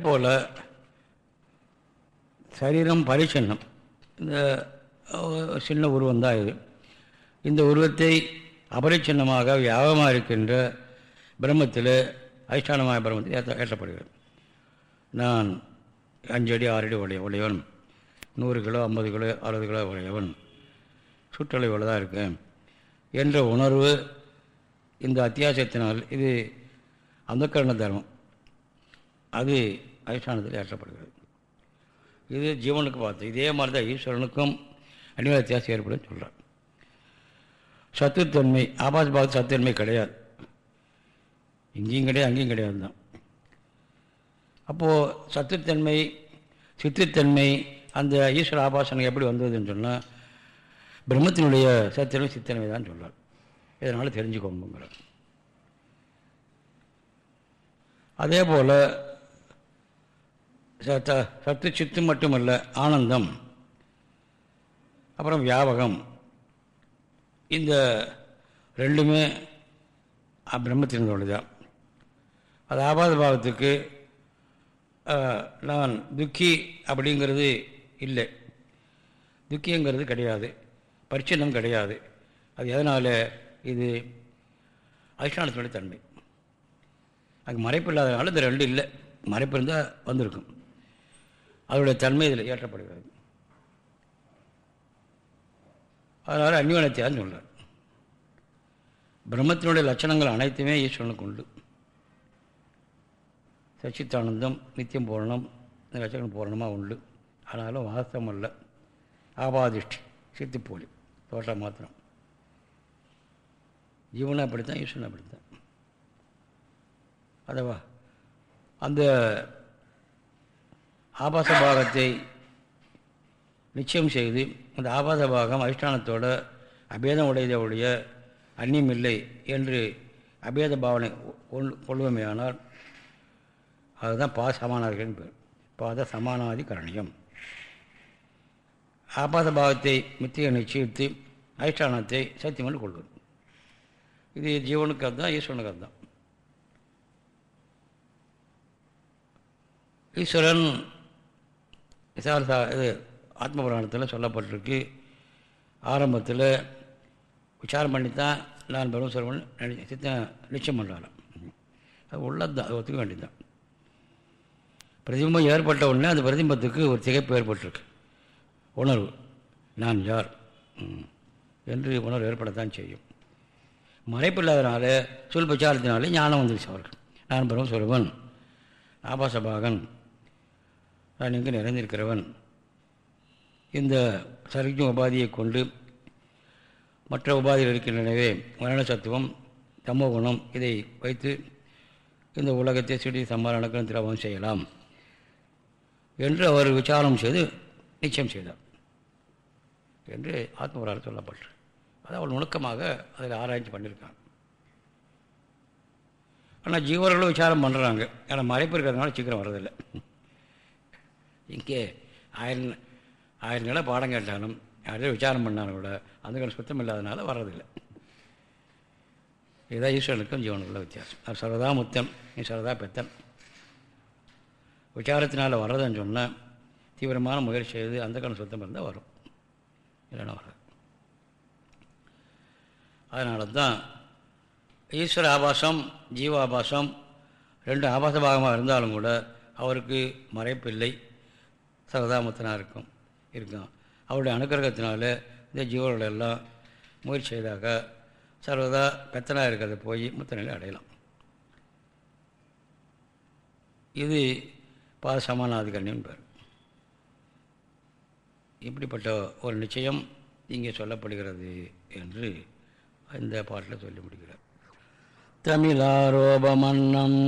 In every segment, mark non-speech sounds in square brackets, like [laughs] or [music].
போல் சரீரம் பரிச்சின்னம். இந்த சின்ன உருவம் தான் இது. இந்த உருவத்தை அபரிச்சின்னமாக வியாபமாக இருக்கின்ற பிரம்மத்தில் அதிஷ்டானമായ பிரம்மத்தில் ஏற்ற ஏற்றப்படுகிறது. நான் அஞ்சடி ஆறடி உடைய உடையவன். நூறு கிலோ ஐம்பது கிலோ அறுபது கிலோ உடையவன். சுற்றளவில் தான் இருக்கேன். என்ற உணர்வு இந்த அத்தியாசத்தினால் இது அந்த கரண தர்மம். அது அதிஷ்டானத்தில் ஏற்றப்படுகிறது. இது ஜீவனுக்கு பார்த்து இதே மாதிரி தான் ஈஸ்வரனுக்கும் அந்நிய வித்தியாசம் ஏற்படும் சொல்கிறார் சத்துத்தன்மை ஆபாச பாகத்து சத்துத்தன்மை கிடையாது. இங்கேயும் கிடையாது அங்கேயும் கிடையாது தான் அப்போது சத்துத்தன்மை சித்துத்தன்மை அந்த ஈஸ்வர ஆபாசனம் எப்படி வந்ததுன்னு சொன்னால் பிரம்மத்தினுடைய சத்தியமே சித்தன்மை தான் சொல்கிறார் இதனால் தெரிஞ்சுக்கோங்கிறார் அதே போல் சத்து சித்து மட்டுமல்ல ஆனந்தம். அப்புறம் வியாபகம். இந்த ரெண்டுமே பிரம்மத்தினுடைய தான் அது ஆபாத பாவத்துக்கு நான் துக்கி அப்படிங்கிறது இல்லை. துக்கிங்கிறது கிடையாது. பரிச்சின்னம் கிடையாது. அது எதனால்? இது அதிஷ்டானத்தினுடைய தன்மை. அங்கே மறைப்பு இல்லாதனால இந்த ரெண்டு இல்லை. மறைப்பு இருந்தால் வந்திருக்கும். அதனுடைய தன்மை இதில் ஏற்றப்படுகிறது அதனால் அந்நியனத்தையான்னு சொல்கிறார் பிரம்மத்தினுடைய லட்சணங்கள் அனைத்துமே ஈஸ்வரனுக்கு உண்டு. சச்சித்தானந்தம் நித்தியம் பூரணம் இந்த லட்சணம் பூரணமாக உண்டு. ஆனாலும் வாஸ்தவம் அல்ல. ஆபாதிஷ்டி சித்திப்போலி தோட்டம் மாத்திரம். ஜீவனை அப்படித்தான் ஈஸ்வரன் அப்படித்தான். அதவா அந்த ஆபாச பாகத்தை நிச்சயம் செய்து அந்த ஆபாச பாகம் அதிஷ்டானத்தோட அபேதம் உடையதையுடைய அந்நியம் இல்லை என்று அபேத பாவனை கொள்வமையானால் அதுதான் பா சமானார்கள் பேர். பாத சமானாதி கரணியம். ஆபாச பாவத்தை மித்தியை நிச்சயித்து அதிஷ்டானத்தை சத்தியம் என்று கொள்வது இது ஜீவனுக்கு அதுதான் ஈஸ்வரனுக்கு அதுதான். ஈஸ்வரன் விசாரசா இது ஆத்ம புராணத்தில் சொல்லப்பட்டிருக்கு. ஆரம்பத்தில் விசாரம் பண்ணி தான் நான் பிரம்மஸ்வரன் நினை சித்த நிச்சயம் பண்ணுறாராம் அது உள்ளது தான் ஒத்துக்க வேண்டியது தான். பிரதிபிம்பம் ஏற்பட்ட உடனே அந்த பிரதிபிம்பத்துக்கு ஒரு திகைப்பு ஏற்பட்டிருக்கு. உணர்வு நான் யார்? என்று உணர்வு ஏற்படத்தான் செய்யும். மறைப்பு இல்லாதனால சொல் பிரச்சாரத்தினாலே ஞானம் வந்துருச்சு அவர்கள் நான் பிரம்மஸ்வரவன் ஆபாசபாகன் நான் இங்கு நிறைந்திருக்கிறவன். இந்த சரிக்கும் உபாதியை கொண்டு மற்ற உபாதிகள் இருக்கின்றனவே மரண சத்துவம் தமோ குணம் இதை வைத்து இந்த உலகத்தை சிடி சம்மாரணக்கம் திரவம் செய்யலாம் என்று அவர் விசாரம் செய்து நிச்சயம் செய்தார் என்று ஆத்மபுரால் சொல்லப்பட்டு அதை அவள் நுணுக்கமாக அதில் ஆராய்ச்சி பண்ணியிருக்காங்க ஆனால் ஜீவர்களும் விசாரம் பண்ணுறாங்க. ஏன்னா மறைப்பு இருக்கிறதுனால சீக்கிரம் வர்றதில்லை. இங்கே ஆயிரம் ஆயிரம் நிலை பாடம் கேட்டாலும் யாரையும் விசாரம் பண்ணாலும் கூட அந்த கணக்கு சுத்தம் இல்லாதனால வர்றதில்லை. இதுதான் ஈஸ்வரனுக்கும் ஜீவனுக்குள்ள வித்தியாசம். அது சரதா முத்தம் நீ சரதா பெத்தன் விசாரத்தினால் வர்றதுன்னு சொன்னால் தீவிரமான முயற்சி செய்து அந்த கணக்கு சுத்தம் இருந்தால் வரும். இல்லைன்னா வராது. அதனால தான் ஈஸ்வர ஆபாசம் ஜீவ ஆபாசம் ரெண்டு ஆபாச பாகமாக இருந்தாலும் கூட அவருக்கு மறைப்பில்லை சரதாமத்தனாக இருக்கும் இருக்கும் அவருடைய அனுக்கிரகத்தினால இந்த ஜீவர்கள் எல்லாம் முயற்சி செய்தாக சர்வதா பெத்தனாக இருக்கிறத போய் முத்தநிலை அடையலாம். இது பாத சமானாதிகரணியம் பேர் இப்படிப்பட்ட ஒரு நிச்சயம் இங்கே சொல்லப்படுகிறது என்று இந்த பாட்டில் சொல்லி முடிக்கிறார். தமிழாரோபமன்னம்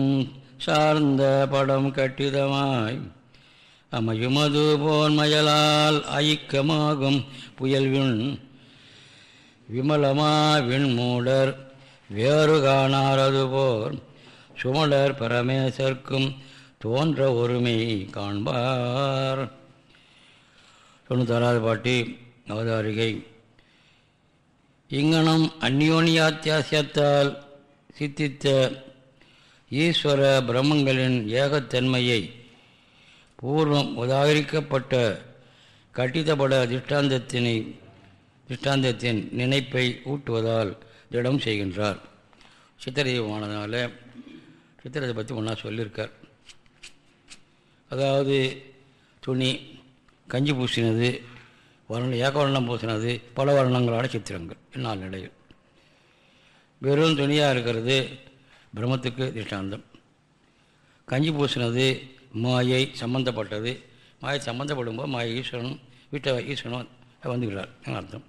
சார்ந்த படம் கட்டிதமாய் அமையுமது போன்மயலால் ஐக்கமாகும் புயல்வின் விமலமா விண்மூடர் வேறு காணாரது போர் சுமலர் பரமேசர்க்கும் தோன்ற ஒருமை காண்பார். தொண்ணூத்தாறாவது பாட்டி அவதாரிகை. இங்கனம் அந்யோன்யாத்தியாசியத்தால் சித்தித்த ஈஸ்வர பிரம்மங்களின் ஏகத்தன்மையை பூர்வம் உதாகரிக்கப்பட்ட கட்டிதபட திஷ்டாந்தத்தினை திஷ்டாந்தத்தின் நினைப்பை ஊட்டுவதால் திடம் செய்கின்றார். சித்திரதீபமானதுனால சித்திரத்தை பற்றி ஒன்றா சொல்லியிருக்கார் அதாவது துணி கஞ்சி பூசினது வர்ணம் ஏகவர்ணம் பூசினது பல வர்ணங்களான சித்திரங்கள் நாலு நிலையில். வெறும் துணியாக இருக்கிறது பிரம்மத்துக்கு திஷ்டாந்தம் கஞ்சி பூசினது மாயை சம்பந்தப்பட்டது. மாயை சம்மந்தப்படும் போது மாயை ஈஸ்வரனும் வீட்டை ஈஸ்வரனும் வந்துகிறார் அர்த்தம்.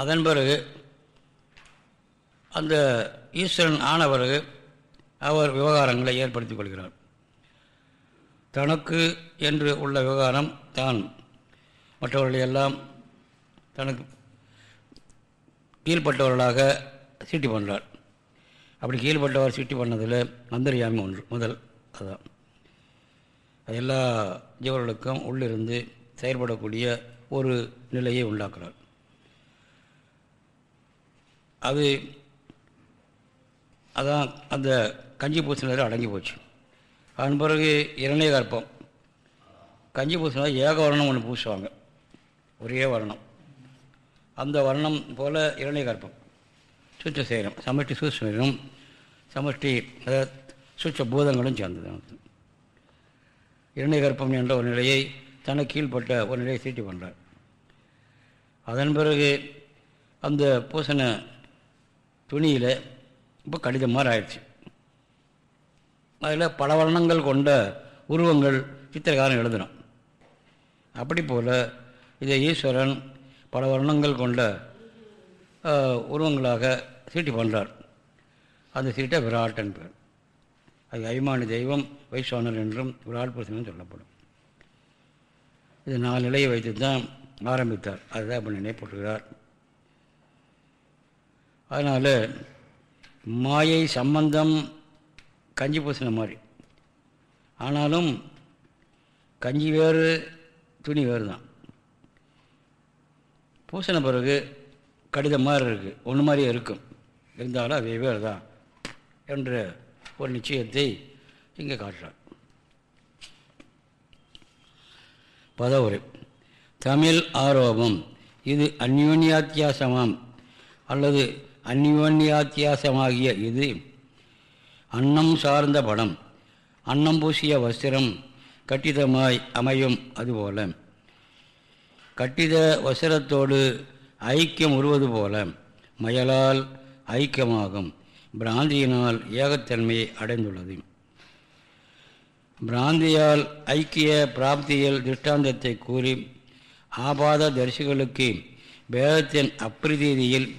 அதன் பிறகு அந்த ஈஸ்வரன் ஆன பிறகு அவர் விவகாரங்களை ஏற்படுத்திக் கொள்கிறார். தனக்கு என்று உள்ள விவகாரம் தான். மற்றவர்களையெல்லாம் தனக்கு கீழ்பட்டவர்களாக சீட்டி பண்ணுறார். அப்படி கீழ்ப்பட்டவர் சீட்டி பண்ணதில் அந்தரியாமி ஒன்று முதல் அதுதான் அது எல்லா ஜீவர்களுக்கும் உள்ளிருந்து செயல்படக்கூடிய ஒரு நிலையை உண்டாக்குறார். அது அதான் அந்த கஞ்சி பூசினதில் அடங்கி போச்சு. அதன் பிறகு இரண்டே கற்பம். கஞ்சி பூசினது ஏக வர்ணம் ஒன்று பூசுவாங்க. ஒரே வர்ணம். அந்த வர்ணம் போல் இரண்டே கற்பம். சுச்ச சேரம் சமஷ்டி சூழ்நிலும் சமஷ்டி அதாவது சுச்ச பூதங்களும் சேர்ந்தது இரண்டை கற்பம் என்ற ஒரு நிலையை தனக்கு கீழ்ப்பட்ட ஒரு நிலையை சீட்டி பண்ணுறார் அதன் பிறகு அந்த பூசண துணியில் இப்போ கடிதம் மாதிரி ஆயிடுச்சு. அதில் பல வர்ணங்கள் கொண்ட உருவங்கள் சித்திரகாரம் எழுதணும் அப்படி போல் இதை ஈஸ்வரன் பல வர்ணங்கள் கொண்ட உருவங்களாக சீட்டி பண்ணுறார் அந்த சீட்டை விராட்டன் பேர் அது அபிமானி தெய்வம் வைஸ்வானர் என்றும் விராட் புருஷனும் சொல்லப்படும். இது நாலு நிலையை வைத்து தான் ஆரம்பித்தார். அதுதான் இப்போ நினைப்பட்டுகிறார். அதனால் மாயை சம்பந்தம் கஞ்சி பூசின மாதிரி. ஆனாலும் கஞ்சி வேறு துணி வேறு தான் பூசின பிறகு கடிதம் மாதிரி இருக்குது ஒன்று மாதிரியே இருக்கும். இருந்தாலும் அது வேறு தான் என்ற ஒரு நிச்சயத்தை இங்கே காட்டுறார். பதவுரை. தமிழ் ஆரோபம். இது அந்யோன்யாத்தியாசமாம். அல்லது அந்யோன்யாத்தியாசமாகிய இது அன்னம் சார்ந்த படம். அன்னம் பூசிய வஸ்திரம் கட்டிதமாய் அமையும் அதுபோல. கட்டித வஸ்திரத்தோடு ஐக்கியம் உருவது போல. மயலால் ஐக்கியமாகும். பிராந்தியினால் ஏகத்தன்மையை அடைந்துள்ளது. பிராந்தியால் ஐக்கிய பிராப்தியில் திருஷ்டாந்தத்தை கூறி ஆபாத தரிசிகளுக்கு வேதத்தின் அப்பிரதீதியில்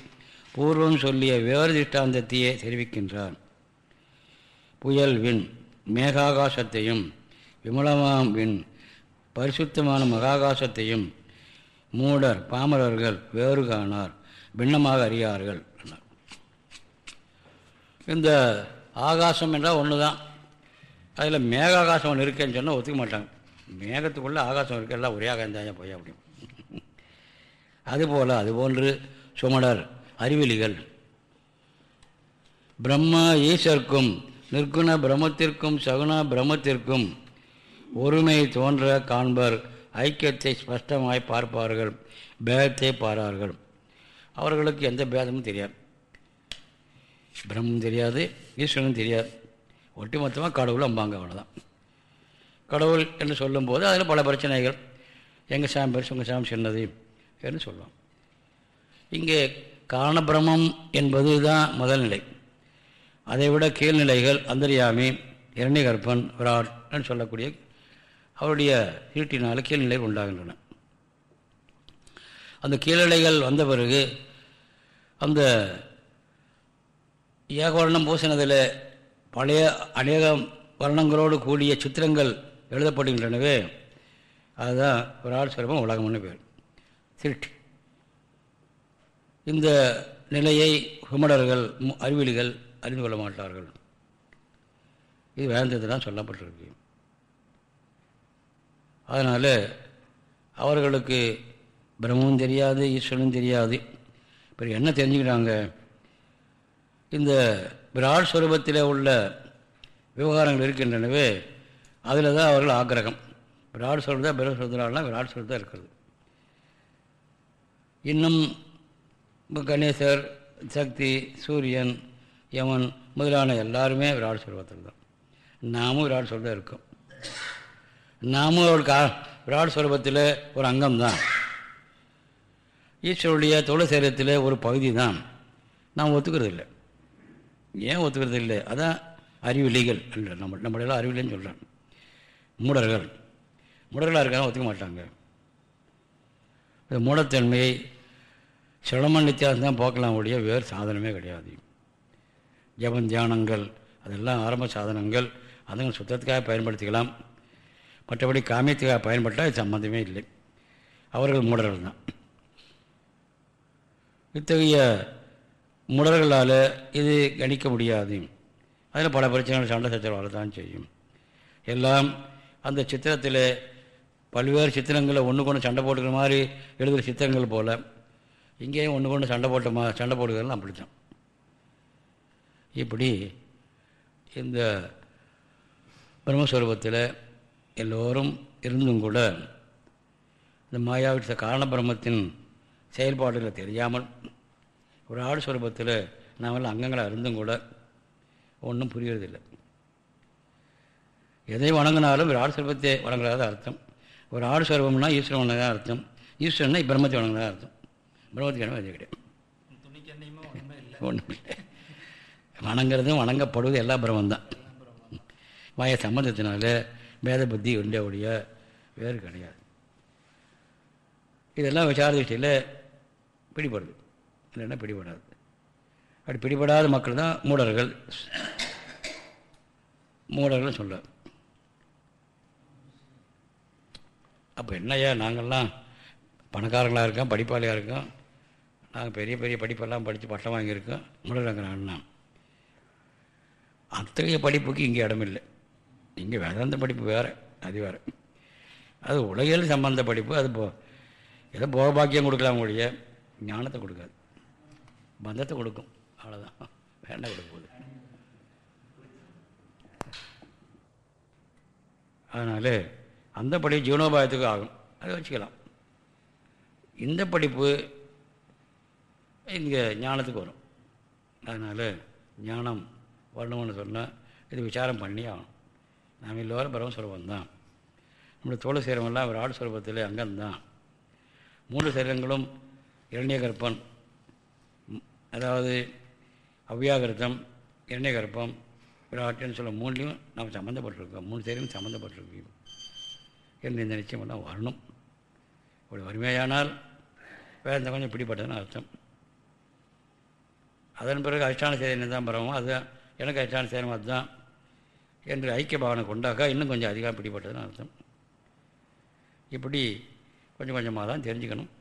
பூர்வம் சொல்லிய வேறு திஷ்டாந்தத்தையே தெரிவிக்கின்றார் புயல் விண் மேகாகாசத்தையும் விமலமாம் விண் பரிசுத்தமான மகாகாசத்தையும் மூடர் பாமரர்கள் வேறு காணார் பின்னமாக அறியார்கள். இந்த ஆகாசம் என்றால் ஒன்று தான் அதில் மேக ஆகாசம் ஒன்று இருக்கேன்னு சொன்னால் ஒத்துக்க மாட்டாங்க. மேகத்துக்குள்ளே ஆகாசம் இருக்க எல்லாம் ஒரே ஆகாயம் தான் போய் அப்படி? அதுபோல் அதுபோன்று சுமடர் அறிவிலிகள். பிரம்ம ஈஸ்வர்க்கும் நிற்குண பிரம்மத்திற்கும் சகுண பிரம்மத்திற்கும் ஒருமை தோன்ற காண்பர் ஐக்கியத்தை ஸ்பஷ்டமாய் பார்ப்பார்கள் பேதத்தை பாரார்கள். அவர்களுக்கு எந்த பேதமும் தெரியாது. பிரம்மம் தெரியாது ஈஸ்வரனும் தெரியாது. ஒட்டுமொத்தமாக கடவுள் அம்பாங்க அவ்வளோதான் கடவுள் என்று சொல்லும்போது அதில் பல பிரச்சனைகள். எங்கள் சாமி பெருசு உங்கள் சாமி சின்னது என்று சொல்லுவோம். இங்கே காரணபிரமம் என்பது தான் முதல் நிலை. அதை விட கீழ்நிலைகள் அந்தரியாமி இரணிகற்பன் விராட் என்று சொல்லக்கூடிய அவருடைய ஈட்டினால் கீழ்நிலைகள் உண்டாகின்றன. அந்த கீழ்நிலைகள் வந்த பிறகு அந்த ஏகவர்ணம் பூசினதில் பழைய அநேக வர்ணங்களோடு கூடிய சித்திரங்கள் எழுதப்படுகின்றனவே. அதுதான் விராட் சுரபம் உலகம்னு பேர். திருட்டு. இந்த நிலையை குமடர்கள் அறிவிலிகள் அறிந்து கொள்ள மாட்டார்கள். இது வேந்தத்தில் தான் சொல்லப்பட்டிருக்கு. அதனால் அவர்களுக்கு பிரம்மமும் தெரியாது ஈஸ்வரனும் தெரியாது. இப்போ என்ன தெரிஞ்சுக்கிறாங்க இந்த விராட் ஸ்வரூபத்தில் உள்ள விவகாரங்கள் இருக்கின்றனவே அதில் தான் அவர்கள் ஆக்கிரகம். விராட் ஸ்வரம் தான் பிரம்மஸ்வரூபத்தினாலாம் விராட் ஸ்வரம் தான் இருக்கிறது. இன்னும் கணேசர் சக்தி சூரியன் யமன் முதலான எல்லாருமே விராட் ஸ்வரூபத்தில் தான். நாமும் விராட் ஸ்வரூபம் இருக்கோம். நாமும் ஒரு கா விராட் ஸ்வரூபத்தில் ஒரு அங்கம்தான் ஈஸ்வருடைய தொழில் சேரத்தில் ஒரு பகுதி தான். நாம் ஒத்துக்கிறது இல்லை ஏன் ஒத்துக்கிறது இல்லை? அதான் அறிவிலிகள் அல்ல நம்ம நம்மளெல்லாம் அறிவில்லைன்னு சொல்கிறான் மூடர்கள். மூடர்களாக இருக்காங்க ஒத்துக்க மாட்டாங்க. இந்த மூடத்தன்மையை சிரமன் நித்தியாசம் தான் போக்கலாம் ஒழிய வேறு சாதனமே கிடையாது. ஜபம் தியானங்கள் அதெல்லாம் ஆரம்ப சாதனங்கள். அதுங்க சுத்தத்துக்காக பயன்படுத்திக்கலாம். மற்றபடி காமியத்துக்காக பயன்பட்டால் இது சம்மந்தமே இல்லை. அவர்கள் மூடர்கள் தான். இத்தகைய முடர்களால் இது கணிக்க முடியாது. அதில் பல பிரச்சனைகள் சண்டை சச்சரவாக தான் செய்யும். எல்லாம் அந்த சித்திரத்தில் பல்வேறு சித்திரங்களை ஒன்று கொண்டு சண்டை போட்டுக்கிற மாதிரி எழுதுகிற சித்திரங்கள் போல் இங்கேயும் ஒன்று கொண்டு சண்டை போட்ட மா சண்டை போட்டுக்கிறதுலாம் அப்படித்தான். இப்படி இந்த பிரம்மஸ்வரூபத்தில் எல்லோரும் இருந்தும் கூட இந்த மாயாவிட்ட காரண பிரம்மத்தின் செயல்பாடுகளை தெரியாமல் ஒரு ஆடு சுரூபத்தில் நாமெல்லாம் அங்கங்களாக இருந்தும் கூட ஒன்றும் புரியறதில்லை. எதை வணங்கினாலும் ஒரு ஆடு சுரூபத்தை வணங்குறதா அர்த்தம். ஒரு ஆடு சுரூபம்னா ஈஸ்வரன் வணங்குறதா அர்த்தம். ஈஸ்வரன்னா பிரம்மத்தை வணங்குறதா அர்த்தம். பிரம்மத்துக்கு என்ன கிடையாது ஒன்றும் இல்லை வணங்குறதும் வணங்கப்படுவது எல்லா பிரம்மந்தான் வாய சம்மந்தத்தினால வேத புத்தி உண்டே ஒழிய வேறு கிடையாது. இதெல்லாம் விசார திருஷ்டியில் பிடிபடுது. இல்லைன்னா பிடிபடாது. அப்படி பிடிபடாத மக்கள் தான் மூடர்கள். மூடர்கள் சொல்ல அப்போ என்னையா நாங்கள்லாம் பணக்காரங்களாக இருக்கோம் படிப்பாளியாக இருக்கோம். நாங்கள் பெரிய பெரிய படிப்பெல்லாம் படித்து பட்டம் வாங்கியிருக்கோம். மூடரங்கிறான்னா அத்தகைய படிப்புக்கு இங்கே இடமில்லை இங்கே வேதாந்த படிப்பு வேறு அது வேறு. அது உலகியல் சம்பந்த படிப்பு அது போ ஏதோ போகபாக்கியம் கொடுக்கலாம் ஒழிய ஞானத்தை கொடுக்காது. பந்தத்தை கொடுக்கும். அவ்வளோதான் வேண்டாம் கொடுக்க போகுது அதனால் அந்த படிப்பு ஜீவனோபாயத்துக்கு ஆகும். அதை வச்சுக்கலாம். இந்த படிப்பு இங்கே ஞானத்துக்கு வரும். அதனால் ஞானம் வரணும்னு சொன்னால் இது விசாரம் பண்ணி ஆகணும். நாம் எல்லோரும் பிரம்மஸ்வரூபம் தான். நம்முடைய தோழ சேரமெல்லாம் அவர் ஆடு சுரூபத்தில் அங்கம்தான். மூன்று சரீரங்களும் இரண்டிய கற்பன் அதாவது அவ்வியாகிருத்தம் இரண்டிய கற்பம் விராட்டுன்னு சொல்ல மூணுலேயும் நாம் சம்மந்தப்பட்டிருக்கோம் மூணு சரீரம் சம்மந்தப்பட்டிருக்கோம் என்று இந்த நிச்சயமெல்லாம் வரணும். இப்படி வறுமையானால் வேறு கொஞ்சம் பிடிப்பட்டதுன்னு அர்த்தம். அதன் பிறகு அதிஷ்டான சேதனை தான் பரவோம் அதுதான் எனக்கு அதிஷ்டான சேதனம் அதுதான் என்று ஐக்கிய பாவனை கொண்டாக்கா இன்னும் கொஞ்சம் அதிகம் பிடிப்பட்டதுன்னு அர்த்தம். இப்படி கொஞ்சம் கொஞ்சமாக தான் தெரிஞ்சுக்கணும்.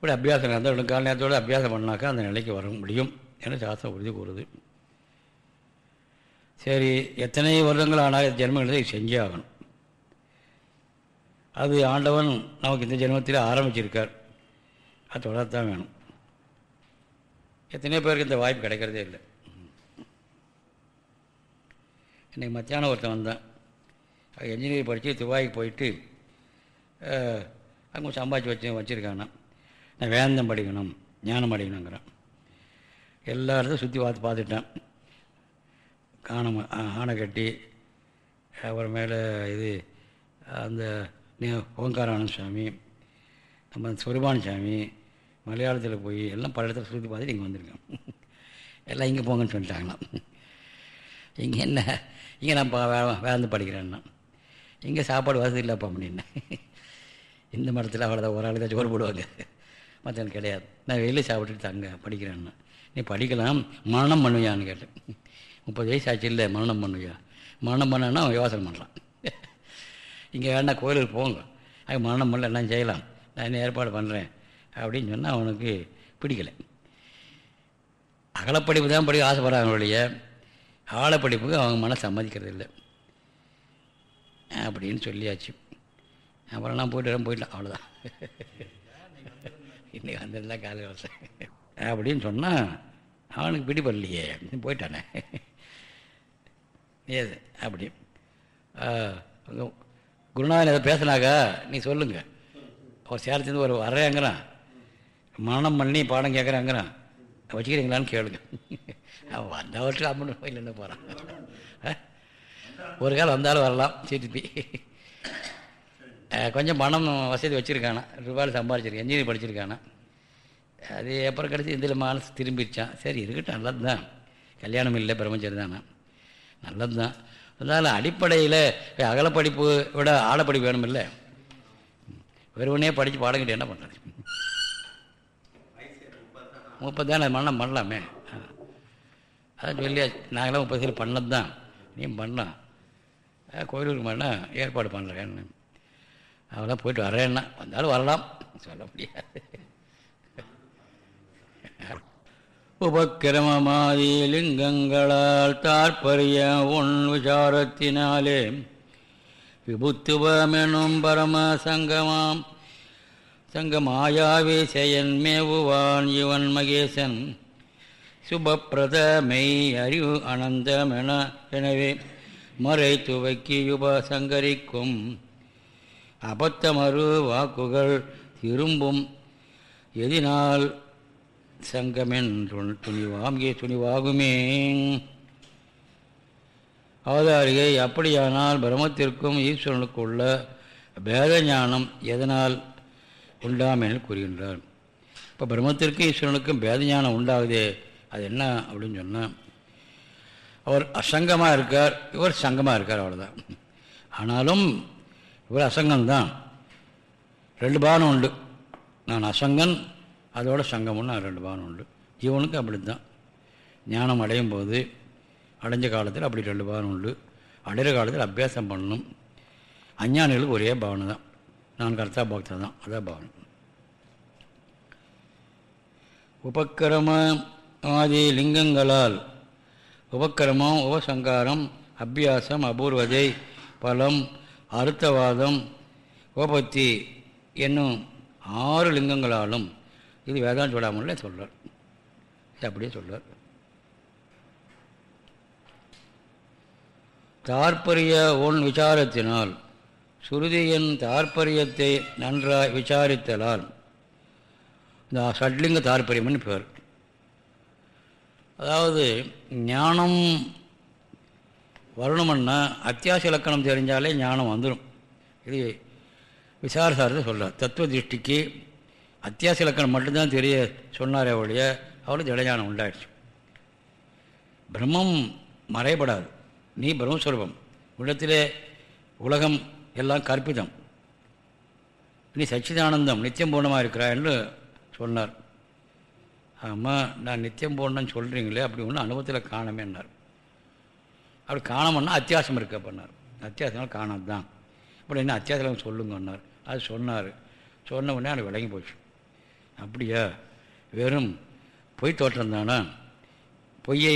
இப்படி அபியாசம் அந்த கால நேரத்தோடு அபியாசம் பண்ணாக்கா அந்த நிலைக்கு வர முடியும் என சாஸ்திரம் உறுதி கூறுது. சரி எத்தனை வருடங்கள் ஆனால் ஜென்மங்களை செஞ்சே ஆகணும். அது ஆண்டவன் நமக்கு இந்த ஜென்மத்தில் ஆரம்பிச்சிருக்கார். அது தொடர்த்தான் வேணும். எத்தனையோ பேருக்கு இந்த வாய்ப்பு கிடைக்கிறதே இல்லை. இன்றைக்கி மத்தியானம் ஒருத்தன் வந்தான். என்ஜினியரிங் படித்து துபாய்க்கு போயிட்டு அங்கே சம்பாதிச்சு வச்சு வச்சுருக்கானா நான் வேந்தம் படிக்கணும் ஞானம் அடையணுங்கிறான் எல்லா இடத்தையும் சுற்றி பார்த்து பார்த்துட்டேன். காணம் ஆணை கட்டி அப்புறம் மேலே இது அந்த ஓங்காரானந்த சாமி நம்ம சுரபான சாமி மலையாளத்தில் போய் எல்லாம் பல இடத்துல சுற்றி பார்த்துட்டு இங்கே வந்திருக்கேன். எல்லாம் இங்கே போங்கன்னு சொல்லிட்டாங்களாம். இங்கே என்ன? இங்கே நான் வே வேந்து படிக்கிறேன்னா. இங்கே சாப்பாடு வசதி இல்லைப்பா அப்படின்னு. இந்த மரத்தில் அவ்வளோதான் ஒரு ஆளுக்கு தான் சோறு போடுவாங்க. மற்றவன் கிடையாது. நான் வெளியில் சாப்பிட்டுட்டு தங்க படிக்கிறேன்னு. நீ படிக்கலாம் மரணம் பண்ணுவியான்னு கேட்டேன். முப்பது வயசு ஆச்சு இல்லை மரணம் பண்ணுவியா? மரணம் பண்ணனா அவன் யோசனை பண்ணலாம் இங்கே வேணா கோயிலுக்கு போங்க. அது மரணம் பண்ணல எல்லாம் செய்யலாம். நான் ஏற்பாடு பண்ணுறேன் அப்படின்னு சொன்னால் அவனுக்கு பிடிக்கலை. அகலப்படிப்பு தான் படிக்க ஆசைப்படுறாங்க ஒழிய ஆழப்படிப்புக்கு அவங்க மன சம்மதிக்கிறது இல்லை. அப்படின்னு சொல்லியாச்சு. அப்புறம் நான் போயிட்டு வரேன் போயிடலாம் அவ்வளோதான் இன்றைக்கி வந்திருந்தா காலையில் வந்தேன் அப்படின்னு சொன்னால் அவனுக்கு பிடிபடலையே போயிட்டானே. ஏது அப்படி. குருநாதன் எதை பேசினாக்கா நீ சொல்லுங்க. அவர் சேலத்துலேருந்து ஒரு வரையாங்கிறான் மனம் பண்ணி பாடம் கேட்குறாங்கிறான் வச்சுக்கிறீங்களான்னு கேளுங்க. அவன் வந்தவற்றில் அம்மன் இல்லைன்னு போகிறான் ஒரு காலம் வந்தாலும் வரலாம் திருப்பி கொஞ்சம் பணம் வசதி வச்சுருக்கானா. ரூபாயில் சம்பாதிச்சிருக்கேன் இன்ஜினியர் படிச்சிருக்கானா. அது அப்புறம் கிடச்சி இதில் மனசு திரும்பிடுச்சான் சரி இருக்கட்டும் நல்லது தான் கல்யாணம் இல்லை பிரம்மச்சரி தானே. நல்லது தான் அதனால் அடிப்படையில் அகலப்படிப்பு விட ஆழப்படிப்பு வேணும் இல்லை வெறுவனே படித்து பாடங்கிட்டு என்ன பண்ணுறது முப்பது தானே மண்ணம் பண்ணலாமே. அதான் சொல்லியா நாங்களாம் முப்பது சரி பண்ணது தான் நீ பண்ணலாம் கோயிலூர் பண்ணால் ஏற்பாடு பண்ணுறேன்னு அவெல்லாம் போயிட்டு வரேன்னா வந்தாலும் வரலாம். சொல்ல முடியாது. உபக்கிரமமாதி லிங்கங்களால் தாற்பரிய உன் விசாரத்தினாலே விபுத்துவமெனும் பரம சங்கமாம். சங்கமாயாவே செயன் மேவுவான் இவன் மகேசன். சுபப்பிரத மெய் அறிவு அனந்தமென. எனவே மறை துவக்கி உபசங்கரிக்கும் அபத்தமறு வாக்குகள் திரும்பும். எதினால் சங்கமென் துணிவாங்கே துணிவாகுமே. அவதாரிகை அப்படியானால் பிரம்மத்திற்கும் ஈஸ்வரனுக்கு உள்ள பேத ஞானம் எதனால் உண்டாமென கூறுகின்றார். இப்போ பிரம்மத்திற்கும் ஈஸ்வரனுக்கும் பேத ஞானம் உண்டாகுதே அது என்ன அப்படின்னு சொன்னால் அவர் அசங்கமாக இருக்கார் இவர் சங்கமாக இருக்கார் அவ்வளோதான் ஆனாலும் இவர் அசங்கம்தான் ரெண்டு பானம் உண்டு. நான் அசங்கன் அதோட சங்கம்னு ரெண்டு பானம் உண்டு. ஜீவனுக்கு அப்படி தான் ஞானம் அடையும் போது அடைஞ்ச காலத்தில் அப்படி ரெண்டு பானம் உண்டு. அடைகிற காலத்தில் அபியாசம் பண்ணணும் அஞ்ஞானிகளுக்கு ஒரே பாவனை தான். நான் கர்த்தா பக்தா தான். அதான் பாவனை. உபக்கிரம ஆதி லிங்கங்களால் உபக்கிரமம் உபசங்காரம் அபியாசம் அபூர்வதை பலம் அருத்தவாதம் கோபத்தி என்னும் ஆறு லிங்கங்களாலும் இது வேதாந்த சொல்லாமல்ல சொல்கிறார் இது அப்படியே சொல்கிறார் தாற்பரிய ஒன் விசாரத்தினால் சுருதியின் தாற்பயத்தை நன்றாய் விசாரித்தலால் இந்த சட்லிங்க தாற்பயம்னு பேர். அதாவது ஞானம் வரணுமன்னா அத்தியாச இலக்கணம் தெரிஞ்சாலே ஞானம் வந்துடும் இது விசாரசாரத்தை சொல்கிறார் தத்துவ திருஷ்டிக்கு அத்தியாச இலக்கணம் மட்டும்தான் தெரிய சொன்னாரே ஒழிய அவளுக்கு திடஞானம் உண்டாயிடுச்சு. பிரம்மம் மறைபடாது. நீ பிரம்மஸ்வரூபம். உள்ளத்திலே உலகம் எல்லாம் கற்பிதம். நீ சச்சிதானந்தம் நித்தியம் பூர்ணமாக இருக்கிறாய் என்று சொன்னார். ஆமாம் நான் நித்தியம் பூர்ணம்னு சொல்கிறீங்களே அப்படி ஒன்று அனுபவத்தில் காணமேன்னார் அப்படி காணமுன்னா அத்தியாசம் இருக்க பண்ணார் அத்தியாசம் காணாது தான் அப்படி என்ன அத்தியாசம் சொல்லுங்கன்னார் அது சொன்னார். சொன்ன உடனே எனக்கு விளங்கி போச்சு. அப்படியா? வெறும் பொய் தோற்றம் தானா? பொய்யை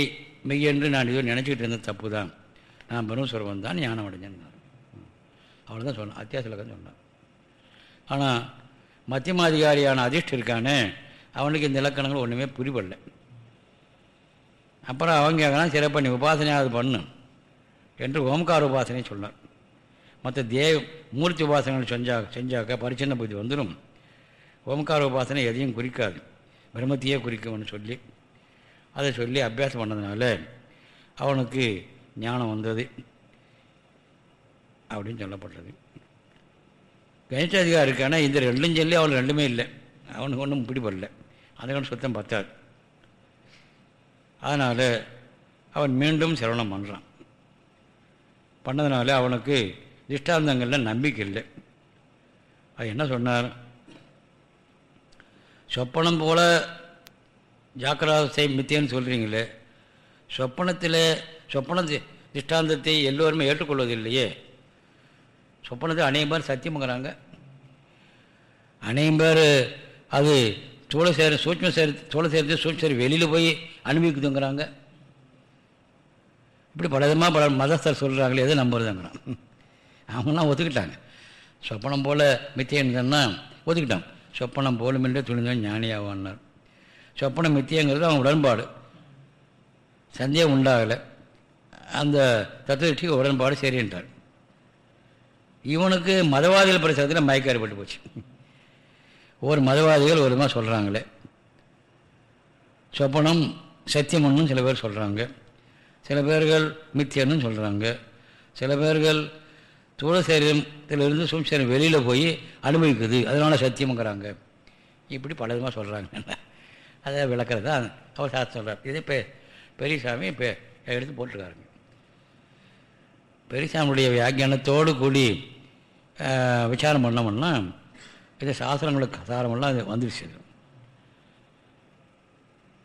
மெய்யென்று நான் இதோ நினச்சிக்கிட்டு இருந்தது தப்பு தான் நான் பிரம்மஸ்வரவன் தான் ஞானம் அடைஞ்சேன்னார். அவ்வளோதான் சொன்னான். அத்தியாசலக்கம் சொன்னார் ஆனால் மத்தியமாதிகாரியான அதிர்ஷ்ட இருக்கானே அவனுக்கு இந்த இலக்கணங்கள் ஒன்றுமே புரிபடலை அப்புறம் அவங்க கேட்கலாம் நீ பண்ணி உபாசனையாவது பண்ணு. என்று ஓம்கார உபாசனை சொன்னார். மற்ற தேவ மூர்த்தி உபாசனைகள் செஞ்சா செஞ்சாக்க பரிச்சின்ன புத்தி வந்துடும் ஓம்கார உபாசனை எதையும் குறிக்காது. பிரம்மத்தையே குறிக்கும்னு சொல்லி அதை சொல்லி அபியாசம் பண்ணதுனால அவனுக்கு ஞானம் வந்தது அப்படின்னு சொல்லப்பட்டது. கணிச்சாதிகாரி ஆனால் இந்த ரெண்டும் சொல்லி அவனுக்கு ரெண்டுமே இல்லை. அவனுக்கு ஒன்றும் பிடிபடல. அதை சுத்தம் பத்தாது. அதனால் அவன் மீண்டும் சிரவணம் பண்ணுறான் பண்ணதுனால அவனுக்கு திஷ்டாந்தங்களில் நம்பிக்கை இல்லை. அது என்ன சொன்னார்? சொப்பனம் போல் ஜாக்கிராவஸ்தை மித்தியன்னு சொல்கிறீங்களே சொப்பனத்தில் சொப்பன திஷ்டாந்தத்தை எல்லோருமே ஏற்றுக்கொள்வதில்லையே. சொப்பனத்தை அநேகம் பேர் சத்தியமுங்கிறாங்க அநேகம் பேர் அது சூழ சேர சூட்சம் சேர் சூழ சேர்த்து சூட்சம் வெளியில் போய் அனுபவிக்குதுங்கிறாங்க. இப்படி பல விதமாக பல மதஸ்தர் சொல்கிறாங்களே எதை நம்புறதுங்கிறான். அவங்களாம் ஒத்துக்கிட்டாங்க. சொப்பனம் போல் மித்தியன்னு சொன்னால் ஒத்துக்கிட்டான். சொப்பனம் போலுமென்றே துணிந்தான் ஞானியாவான்னார். சொப்பனம் மித்தியங்கிறது அவன் உடன்பாடு. சந்தேகம் உண்டாகலை. அந்த தத்துவத்திற்கு உடன்பாடு சரின்றார் இவனுக்கு மதவாதிகள் பிரச்சனத்தில் மயக்கம் ஏற்பட்டு போச்சு. ஒவ்வொரு மதவாதிகள் ஒரு விதமாக சொல்கிறாங்களே சொப்பனம் சத்தியமன்னு சில பேர் சொல்கிறாங்க சில பேர்கள் மித்தியன்னு சொல்கிறாங்க சில பேர்கள் தூள சரீரத்திலிருந்து சூழ்ச்சரம் வெளியில் போய் அனுபவிக்குது. அதனால சத்தியமுங்கிறாங்க. இப்படி பல விதமாக சொல்கிறாங்க அதை விளக்கிறது தான் அவர் சாஸ்திரம் சொல்கிறார் இதே பெ பெரியசாமி இப்போ எடுத்து போட்டிருக்காருங்க. பெரியசாமியுடைய வியாக்கியானத்தோடு கூடி விசாரம் பண்ணோம்னா இது சாஸ்திரங்களுக்கு சாரமெல்லாம் அது வந்துடுச்சு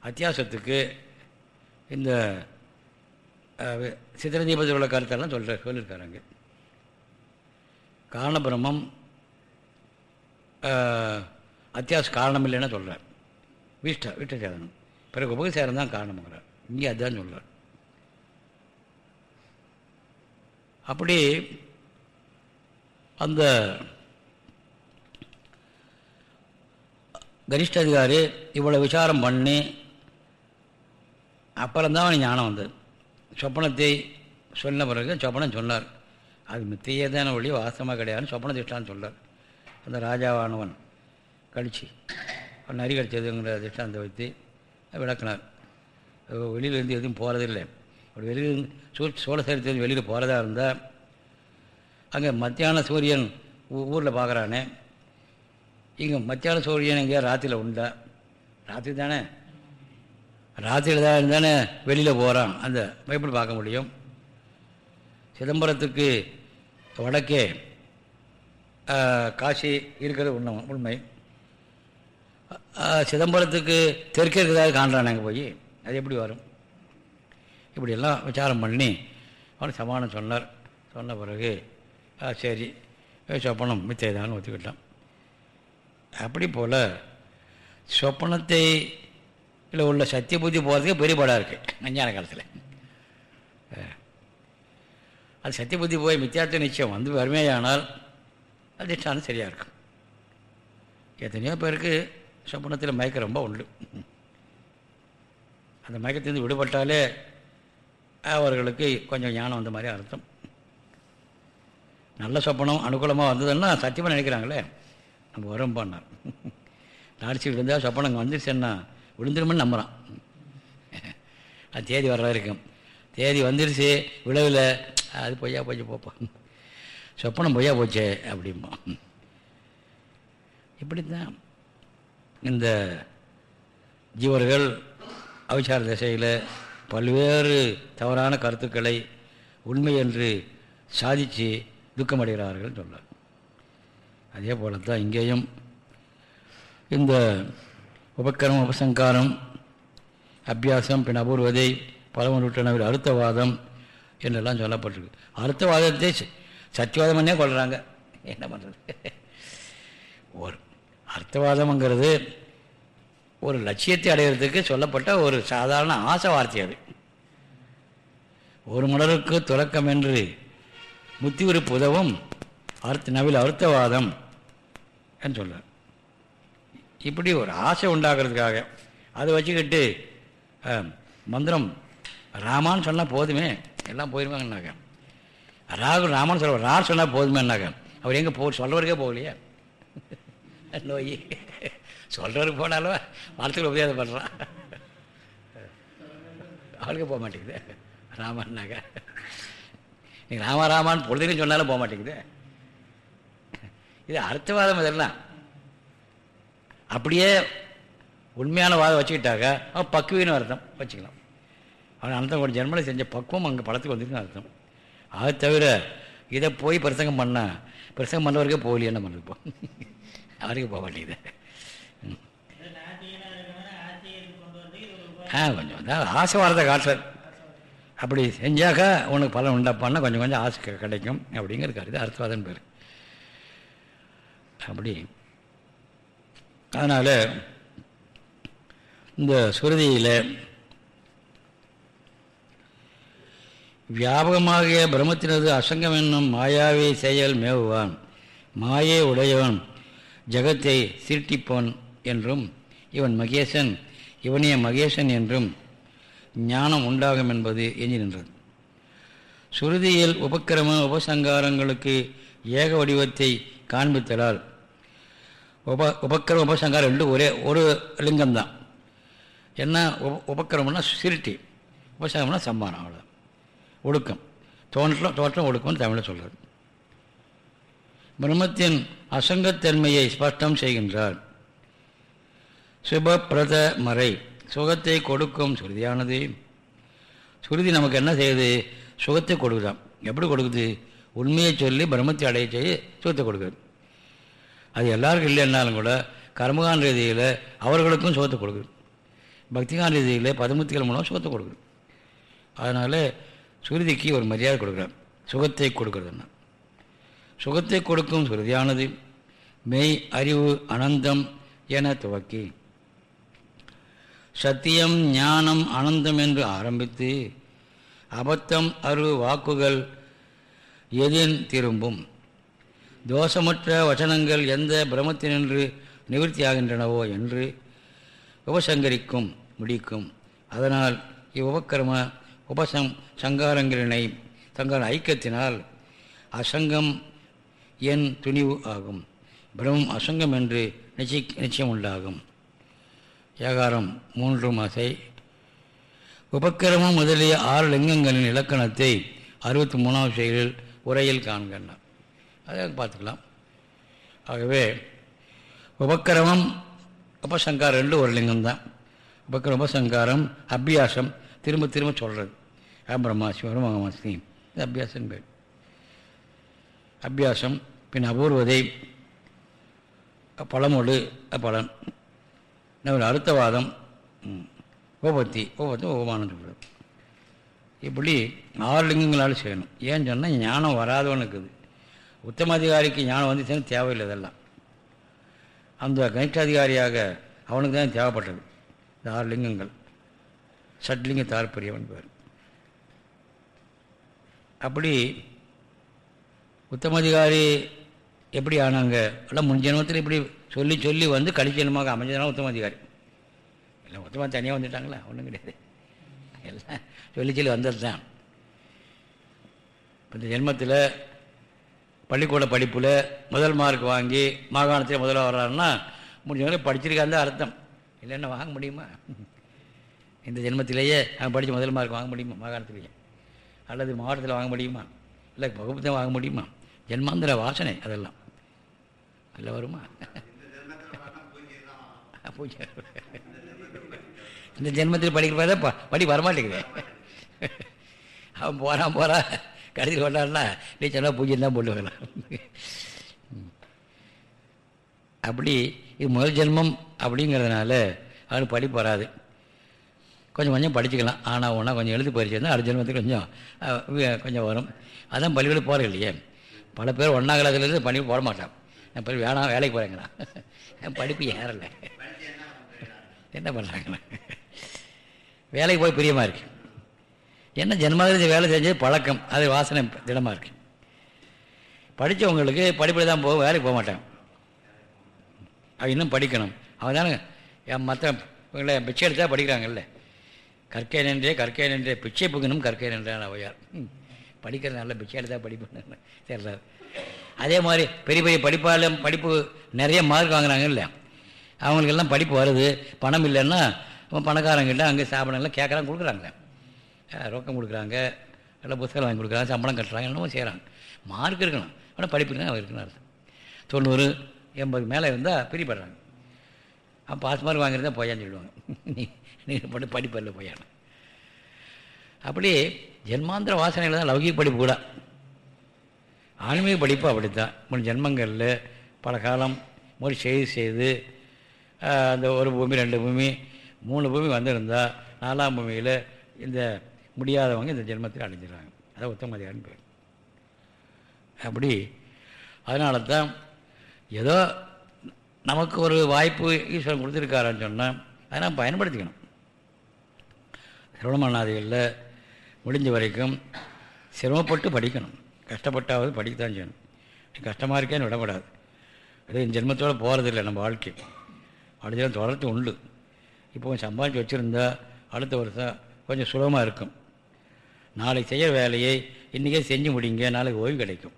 அத்தியாசத்துக்கு இந்த சித்திரதீபத்தில் உள்ள கருத்தெல்லாம் சொல்கிற சொல்லியிருக்காருங்க காரணபிரமம் அத்தியாவசிய காரணம் இல்லைன்னு சொல்கிறார் வீஷ்ட வீட்ட சேதனம் பிறகு உபகசேரம் தான் காரணம்ங்கிறார். இங்கே அதுதான் சொல்கிறார் அப்படி அந்த கரிஷ்ட அதிகாரி இவ்வளோ விசாரம் பண்ணி அப்புறம்தான் ஞானம் வந்தது. சொப்பனத்தை சொன்ன பிறகு சொப்பனம் சொன்னார். அது மித்தையே தானே ஒளி வாசமாக கிடையாதுன்னு சொப்பன திஷ்டான்னு சொன்னார். அந்த ராஜாவானவன் கழிச்சு நரி கழிச்சதுங்கிற திஷ்டாந்தை வைத்து விளக்கினார். வெளியிலேருந்து எதுவும் போகிறதில்லை அப்படி வெளியில் சூ சோழ சரித்திரம் வெளியில் போகிறதா இருந்தால் அங்கே மத்தியான சூரியன் ஊரில் பார்க்குறானே இங்கே மத்தியான சூரியன் எங்கேயா ராத்திரியில் உண்டா? ராத்திரி தானே? ராத்திரியில் தான் இருந்தானே வெளியில் போகிறான் அந்த எப்படி பார்க்க முடியும். சிதம்பரத்துக்கு வடக்கே காசி இருக்கிறது உண்மை உண்மை. சிதம்பரத்துக்கு தெற்கே இருக்கிறதாக காண்றான் அங்கே போய். அது எப்படி வரும்? இப்படியெல்லாம் விசாரம் பண்ணி அவன் சமானம் சொன்னார். சொன்ன பிறகு சரி சொப்பனம் மித்தேதான்னு ஒத்துக்கிட்டான். அப்படி போல் சொப்பனத்தை இல்லை உள்ள சத்திய புத்தி போகிறதுக்கு பெரிய படம் இருக்குது அஞ்ஞான காலத்தில். அது சத்திய புத்தி போய் மித்தியார்த்த நிச்சயம் வந்து வறுமையானால் அதிஷ்டானம் சரியாக இருக்கும். எத்தனையோ பேருக்கு சொப்பனத்தில் மயக்கம் ரொம்ப உண்டு. அந்த மயக்கத்திலிருந்து விடுபட்டாலே அவர்களுக்கு கொஞ்சம் ஞானம் வந்த மாதிரி அர்த்தம். நல்ல சொப்பனம் அனுகூலமாக வந்ததுன்னா சத்தியமாக நினைக்கிறாங்களே. நம்ம வரும் பண்ணார் நாடிச்சு விழுந்தால் சொப்பனம் வந்துருச்சுன்னா விழுந்துருமன்னு நம்புகிறான் அது தேதி வர இருக்கும் தேதி வந்துருச்சு விழவில் அது பொய்யா போச்சு போப்பான் சொப்பனம் பொய்யா போச்சே அப்படிம்பான் இப்படி தான் இந்த ஜீவர்கள் அவிச்சார திசையில் பல்வேறு தவறான கருத்துக்களை உண்மை என்று சாதித்து துக்கமடைகிறார்கள் சொல்ல அதே போல தான் இங்கேயும் இந்த உபக்கரம் உபசங்காரம் அபியாசம் பின் அபூர்வதை பலவனுட்டனவில் அறுத்தவாதம் என்றெல்லாம் சொல்லப்பட்டிருக்கு. அறுத்தவாதத்தை சத்தியவாதம்னே கொள்கிறாங்க என்ன பண்ணுறது ஒரு அர்த்தவாதம்ங்கிறது ஒரு லட்சியத்தை அடைகிறதுக்கு சொல்லப்பட்ட ஒரு சாதாரண ஆசை வார்த்தை அது. ஒரு மலருக்கு துலக்கம் என்று முத்திவிருப்பு உதவும் அர்த்த நவில் அர்த்தவாதம் என்று சொல்கிறார் இப்படி ஒரு ஆசை உண்டாகிறதுக்காக அதை வச்சுக்கிட்டு மந்திரம் ராமான்னு சொன்னால் போதுமே எல்லாம் போயிருவாங்கன்னாக்க ராகு ராமான்னு சொல்ல ரார் சொன்னால் போதுமேனாக்க அவர் எங்கே போ சொல்கிறவருக்கே போகலையே. [laughs] நோய். சொல்கிறவருக்கு போனாலும் மரத்துக்கு உபதேசம் பண்ணுறான் அவளுக்கு போக மாட்டேங்குது. ராமன்னாக்க நீங்கள் ராமா ராமான்னு பொழுதுன்னு சொன்னாலும் போக மாட்டேங்குது. இது அர்த்தவாதம் இதெல்லாம். அப்படியே உண்மையான வாதம் வச்சுக்கிட்டாக்க அவன் பக்குவின்னு அர்த்தம் வச்சுக்கலாம். அவன் அந்த ஒரு ஜென்மலை செஞ்ச பக்குவம் அங்கே பழத்துக்கு வந்துருக்குன்னு அர்த்தம். அது தவிர இதை போய் பிரசங்கம் பண்ணால் பிரசங்கம் பண்ணுறவருக்கே போகலையே என்ன பண்ணுறது அவருக்கு போக மாட்டேங்குது. ஆ கொஞ்சம் தான் ஆசை வரதை காட்டுறார் அப்படி செஞ்சாக்கா உனக்கு பலன் உண்டாப்பான்னா கொஞ்சம் கொஞ்சம் ஆசை கிடைக்கும் அப்படிங்கிற கருது அர்த்தவாதம் பேர். அப்படி அதனால் இந்த சுருதியில் வியாபகமாகிய பிரம்மத்தினது அசங்கம் என்னும் மாயாவை செயல் மேவுவான் மாயே உடையவன் ஜகத்தை சீர்ட்டிப்போன் என்றும் இவன் மகேசன் இவனே மகேசன் என்றும் ஞானம் உண்டாகும் என்பது எஞ்சி நின்றது சுருதியில் உபக்கிரம உபசங்காரங்களுக்கு ஏக வடிவத்தை காண்பித்தலால் உப உபக்கிரம உபசங்காரம் ரெண்டு ஒரே ஒரு லிங்கம்தான். என்ன உப உபக்கிரமம்னா சிரிட்டி உபசங்கம்னா சம்மானம் அவ்வளோ ஒடுக்கம். தோற்றம் தோற்றம் ஒடுக்கம்னு தமிழில் சொல்கிறது பிரம்மத்தின் அசங்கத்தன்மையை ஸ்பஷ்டம் செய்கின்றார். சுபப்பிரத மறை சுகத்தை கொடுக்கும் சுருதியானது. சுருதி நமக்கு என்ன செய்யுது? சுகத்தை கொடுக்குதான் எப்படி கொடுக்குது? உண்மையை சொல்லி பிரம்மத்தை அடைய செய்ய சுகத்தை கொடுக்குது. அது எல்லாருக்கும் இல்லைன்னாலும் கூட கர்மகான் ரீதியில் அவர்களுக்கும் சுகத்தை கொடுக்குது. பக்திகான் ரீதியில் பதமுத்திகள் மூலம் சுகத்தை கொடுக்குது. அதனால் சுருதிக்கு ஒரு மரியாதை கொடுக்குறேன் சுகத்தை கொடுக்குறதுன்னா. சுகத்தை கொடுக்கும் சுருதியானது மெய் அறிவு அனந்தம் என துவக்கி சத்தியம் ஞானம் அனந்தம் என்று ஆரம்பித்து அபத்தம் அரு வாக்குகள் எதின் திரும்பும். தோஷமற்ற வசனங்கள் எந்த பிரமத்தினின்று நிவர்த்தியாகின்றனவோ என்று உபசங்கரிக்கும் முடிக்கும். அதனால் இவ்வுபக்கிரம உபசம் சங்காரங்களினை தங்கள் ஐக்கியத்தினால் அசங்கம் என் துணிவு ஆகும். பிரம்மம் அசங்கம் என்று நிச்சய நிச்சயம் உண்டாகும் ஏகாரம் மூன்று மாசை. உபக்கிரமம் முதலிய ஆறு லிங்கங்களின் இலக்கணத்தை அறுபத்தி மூணாவது செயலில் உரையில் காண்கின்றன அதை பார்த்துக்கலாம். ஆகவே உபக்கிரமம் உபசங்காரம் ரெண்டு ஒரு லிங்கம் தான். உபக்கிரம் உபசங்காரம் அபியாசம் திரும்ப திரும்ப சொல்கிறது பிரம்மா சிவரும் மகமாசி இது அபியாசம் பேர். அபியாசம் பின் அபூர்வதை பழமொழு பலன். நம்ம அறுத்தவாதம் உபத்தி உபத்தி உபமானம் சொல்கிறது இப்படி ஆறு லிங்கங்களால் செய்யணும். ஏன்னு சொன்னால் ஞானம் வராதவனுக்குது உத்தமாதிகாரிக்கு ஞானம் வந்து தேவையில்லை இதெல்லாம். அந்த கணிஷ்டாதிகாரியாக அவனுக்கு தான் தேவைப்பட்டது. இந்த ஆறு லிங்கங்கள் சட்லிங்க தாற்பரியவன் பேர். அப்படி உத்தமாதிகாரி எப்படி ஆனாங்க? எல்லாம் முன் ஜென்மத்தில் இப்படி சொல்லி சொல்லி வந்து கடிச்சனமாக அமைஞ்சதுனால உத்தமாதிகாரி. எல்லாம் உத்தமாக தனியாக வந்துட்டாங்களா? ஒன்றும் கிடையாது. எல்லாம் சொல்லி சொல்லி வந்தது தான் இந்த ஜென்மத்தில் பள்ளிக்கூட படிப்பில் முதல் மார்க் வாங்கி மாகாணத்தில் முதல்ல வர்றாருன்னா முடிஞ்சவங்களே படிச்சிருக்காங்க அர்த்தம். இல்லைன்னா வாங்க முடியுமா? இந்த ஜென்மத்திலேயே அவன் படித்து முதல் மார்க் வாங்க முடியுமா மாகாணத்திலேயே? அல்லது மாவட்டத்தில் வாங்க முடியுமா? இல்லை வகுப்பு வாங்க முடியுமா? ஜென்மாந்திர வாசனை அதெல்லாம். அதில் வருமா? பூஜை. இந்த ஜென்மத்தில் படிக்கிற ப படி வரமாட்டேங்குது. அவன் போகிறான் போகிறான் கடைசியில் கொண்டாடுனா நீ சொன்னால் பூஜை தான் போட்டுக்கலாம் அப்படி இது முதல் ஜென்மம் அப்படிங்கிறதுனால அவனுக்கு படிப்பு வராது கொஞ்சம் கொஞ்சம் படிச்சுக்கலாம். ஆனால் ஒன்றா கொஞ்சம் எழுதி பறிச்சிருந்தால் அடுத்த ஜென்மத்துக்கு கொஞ்சம் கொஞ்சம் வரும். அதான் பள்ளிக்கூடம் போகிறது இல்லையே. பல பேர் ஒன்றாம் கிளாஸ்லேருந்து பண்ணி போட மாட்டான். என் பேர் வேணாம் வேலைக்கு போகிறேங்கண்ணா என் படிப்பு ஏறலை. என்ன பண்ணுறாங்கண்ணா வேலைக்கு போய் பிரியமாக இருக்குது என்ன ஜென்மாதிரி வேலை செஞ்சு பழக்கம். அது வாசனை திடமாக இருக்கு. படித்தவங்களுக்கு படிப்பில் தான் போக வேலைக்கு போக மாட்டாங்க. அவன் இன்னும் படிக்கணும். அவன் தானே என் மற்ற இவங்கள பிச்சை எடுத்தா படிக்கிறாங்கல்ல. கற்கை நின்றே கற்கை நின்றே பிச்சை புகணும் கற்கை நின்றான் அவையார் படிக்கிற நல்ல பிச்சை எடுத்தால் படிப்பு தெரியல. அதே மாதிரி பெரிய பெரிய படிப்பாலும் படிப்பு நிறைய மார்க் வாங்குறாங்கல்ல. அவங்களுக்கெல்லாம் படிப்பு வருது. பணம் இல்லைன்னா பணக்காரங்கிட்ட அங்கே சாப்பிடலாம் கேட்குறாங்க கொடுக்குறாங்க. ரொக்கம் கொடுக்குறாங்க. எல்லாம் புத்தகம் வாங்கி கொடுக்குறாங்க. சம்பளம் கட்டுறாங்க. என்னமோ செய்கிறாங்க மார்க் இருக்கணும். ஆனால் படிப்பு தான் இருக்குன்னு அர்த்தம்? தொண்ணூறு எண்பது மேலே இருந்தால் பிரிப்படுறாங்க அப்போ பாஸ் மார்க் வாங்கியிருந்தா போயான்னு சொல்லுவாங்க. [laughs] நீ நீ பண்ணி படிப்பில் போயான்னு அப்படி ஜென்மாந்திர வாசனையில் தான் லௌகிக படிப்பு கூட. ஆன்மீக படிப்பு அப்படித்தான். மூணு ஜென்மங்களில் பல காலம் ஒரு செய்து செய்து அந்த ஒரு பூமி ரெண்டு பூமி மூணு பூமி வந்திருந்தால் நாலாம் பூமியில் இந்த முடியாதவங்க இந்த ஜென்மத்தில் அடைஞ்சிடுறாங்க அதான் உத்தமதிகாரன் பேர் அப்படி அதனால தான் ஏதோ நமக்கு ஒரு வாய்ப்பு ஈஸ்வரன் கொடுத்துருக்காரான்னு சொன்னால் அதை நாம் பயன்படுத்திக்கணும். சிரவணமன்னாதிகளில் முடிஞ்ச வரைக்கும் சிரமப்பட்டு படிக்கணும். கஷ்டப்பட்டாவது படிக்கத்தான் செய்யணும். கஷ்டமாக இருக்கேன்னு விடக்கூடாது அது என் ஜென்மத்தோடு போகிறதில்லை நம்ம வாழ்க்கை. அடுத்த தொடர்ந்து உண்டு. இப்போ சம்பாதிச்சு வச்சுருந்தா அடுத்த வருஷம் கொஞ்சம் சுலபமாக இருக்கும். நாளைக்கு செய்கிற வேலையை இன்றைக்கே செஞ்சு முடிங்க நாளைக்கு ஓய்வு கிடைக்கும்.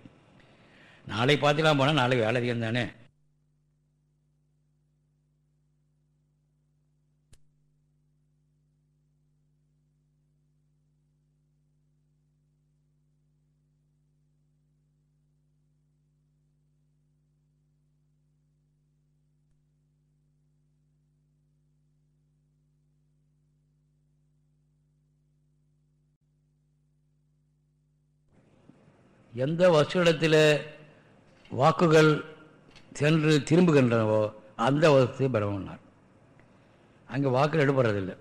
நாளைக்கு பார்த்துக்கலாம் போனால் நாளைக்கு வேலை அதிகம் தானே. எந்த வசுடத்தில் வாக்குகள் சென்று திரும்புகின்றனவோ அந்த வசதி பிரம்மன்னார் அங்கே வாக்குகள் எடுபடுறதில்லை.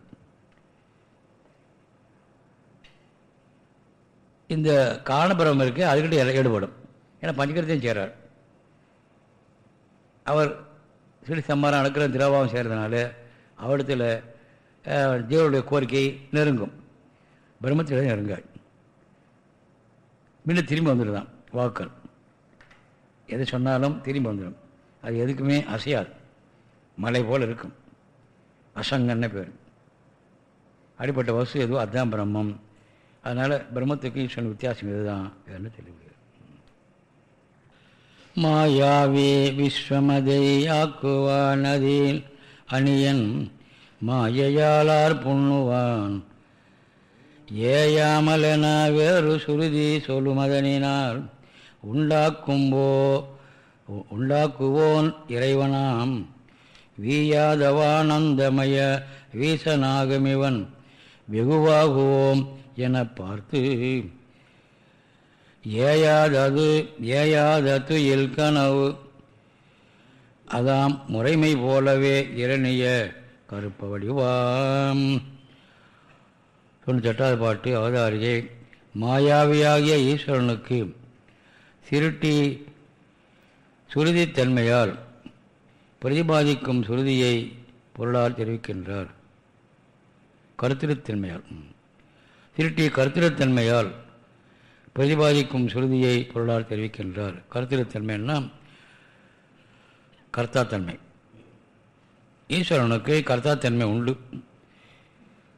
இந்த காரணபிரமம் இருக்கு அதுக்கிட்ட ஈடுபடும் ஏன்னா பஞ்சகரத்தையும் செய்கிறார் அவர் சிறு சம்மாரம் அணுக்கிற திராபாவம் செய்கிறதுனால அவரிடத்தில் ஜீவனுடைய கோரிக்கை நெருங்கும். பிரம்மத்தில் நெருங்காது. மீண்டும் திரும்பி வந்துடுதான் வாக்கள் எது சொன்னாலும் திரும்பி வந்துடும். அது எதுக்குமே அசையாது. மலை போல் இருக்கும். அசங்கன்னு பேர். அடிப்பட்ட வசு எதுவோ அதுதான் பிரம்மம். அதனால் பிரம்மத்துக்கு ஈஸ்வரன் வித்தியாசம் இதுதான் என்று தெரிவிக்கிறது மாயாவே விஸ்வமதை ஆக்குவானதில் அணியன் மாயையாளார் புண்ணுவான். ஏயாமலென வேறு சுருதி சொல்லுமதனினால் உண்டாக்கும்போ உண்டாக்குவோன் இறைவனாம். வீயாதவானந்தமய வீசனாகமிவன் வெகுவாகுவோம் என பார்த்து ஏயாதது ஏயாதது இல்கனவு அதாம் முறைமை போலவே இரணிய கருப்ப வடிவாம் தொண்ணூத்தெட்டாவது பாட்டு அவதாரிகை மாயாவியாகிய ஈஸ்வரனுக்கு சிருட்டி சுருதித்தன்மையால் பிரதிபாதிக்கும் சுருதியை பொருளால் தெரிவிக்கின்றார். கருத்திருத்தன்மையால். திருட்டி கருத்திருத்தன்மையால் பிரதிபாதிக்கும் சுருதியை பொருளால் தெரிவிக்கின்றார். கருத்திருத்தன்மைன்னா கர்த்தாத்தன்மை. ஈஸ்வரனுக்கு கர்த்தாத்தன்மை உண்டு.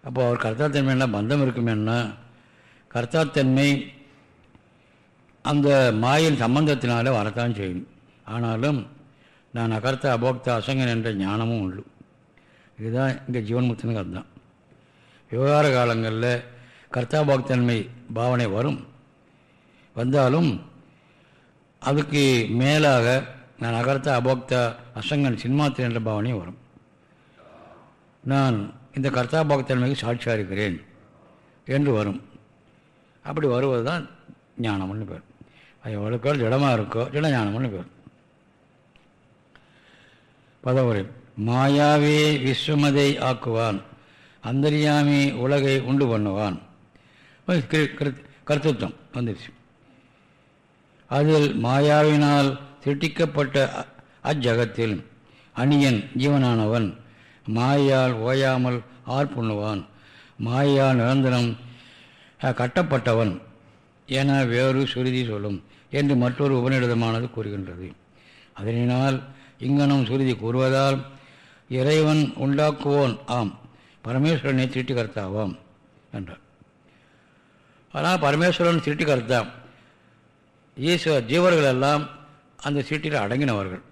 அப்போ அவர் கர்த்தாத்தன்மைன்னா பந்தம் இருக்குமேன்னா கர்த்தாத்தன்மை அந்த மாயின் சம்பந்தத்தினாலே வரத்தான் செய்யும். ஆனாலும் நான் அகர்த்தா அபோக்தா அசங்கன் என்ற ஞானமும் உண்டு. இதுதான் இங்கே ஜீவன்முக்தனுக்கு அதுதான் விவகார காலங்களில் கர்த்தாபோக்தன்மை பாவனை வரும். வந்தாலும் அதுக்கு மேலாக நான் அகர்த்தா அபோக்தா அசங்கன் சின்மாத்திர என்ற பாவனையும் வரும். நான் இந்த கர்த்தா பக்தன்மைக்கு சாட்சியாக இருக்கிறேன் என்று வரும். அப்படி வருவது தான் ஞானம்னு பேர். அது எவ்வளோக்கோ திடமாக இருக்கோ திட ஞானம்னு பேர். பதவுரை. மாயாவே விஸ்வமதை ஆக்குவான். அந்தரியாமி உலகை உண்டு பண்ணுவான். கருத்துவம் வந்துருச்சு. அதில் மாயாவினால் திருட்டிக்கப்பட்ட அஜகத்தில் அணியன் ஜீவனானவன் மாயால் ஓயாமல் ஆர்ப்புண்ணுவான் மாயால் நிரந்தரம் கட்டப்பட்டவன் என வேறு சுருதி சொல்லும் என்று மற்றொரு உபநிடதமானது கூறுகின்றது. அதனால் இங்கனம் சுருதி கூறுவதால் இறைவன் உண்டாக்குவோன் ஆம் பரமேஸ்வரனை திருட்டிகர்த்தாவாம் என்றார். ஆனால் பரமேஸ்வரன் திருட்டிகர்த்தா ஈஸ்வர ஜீவர்கள் எல்லாம் அந்த சீட்டில் அடங்கினவர்கள்.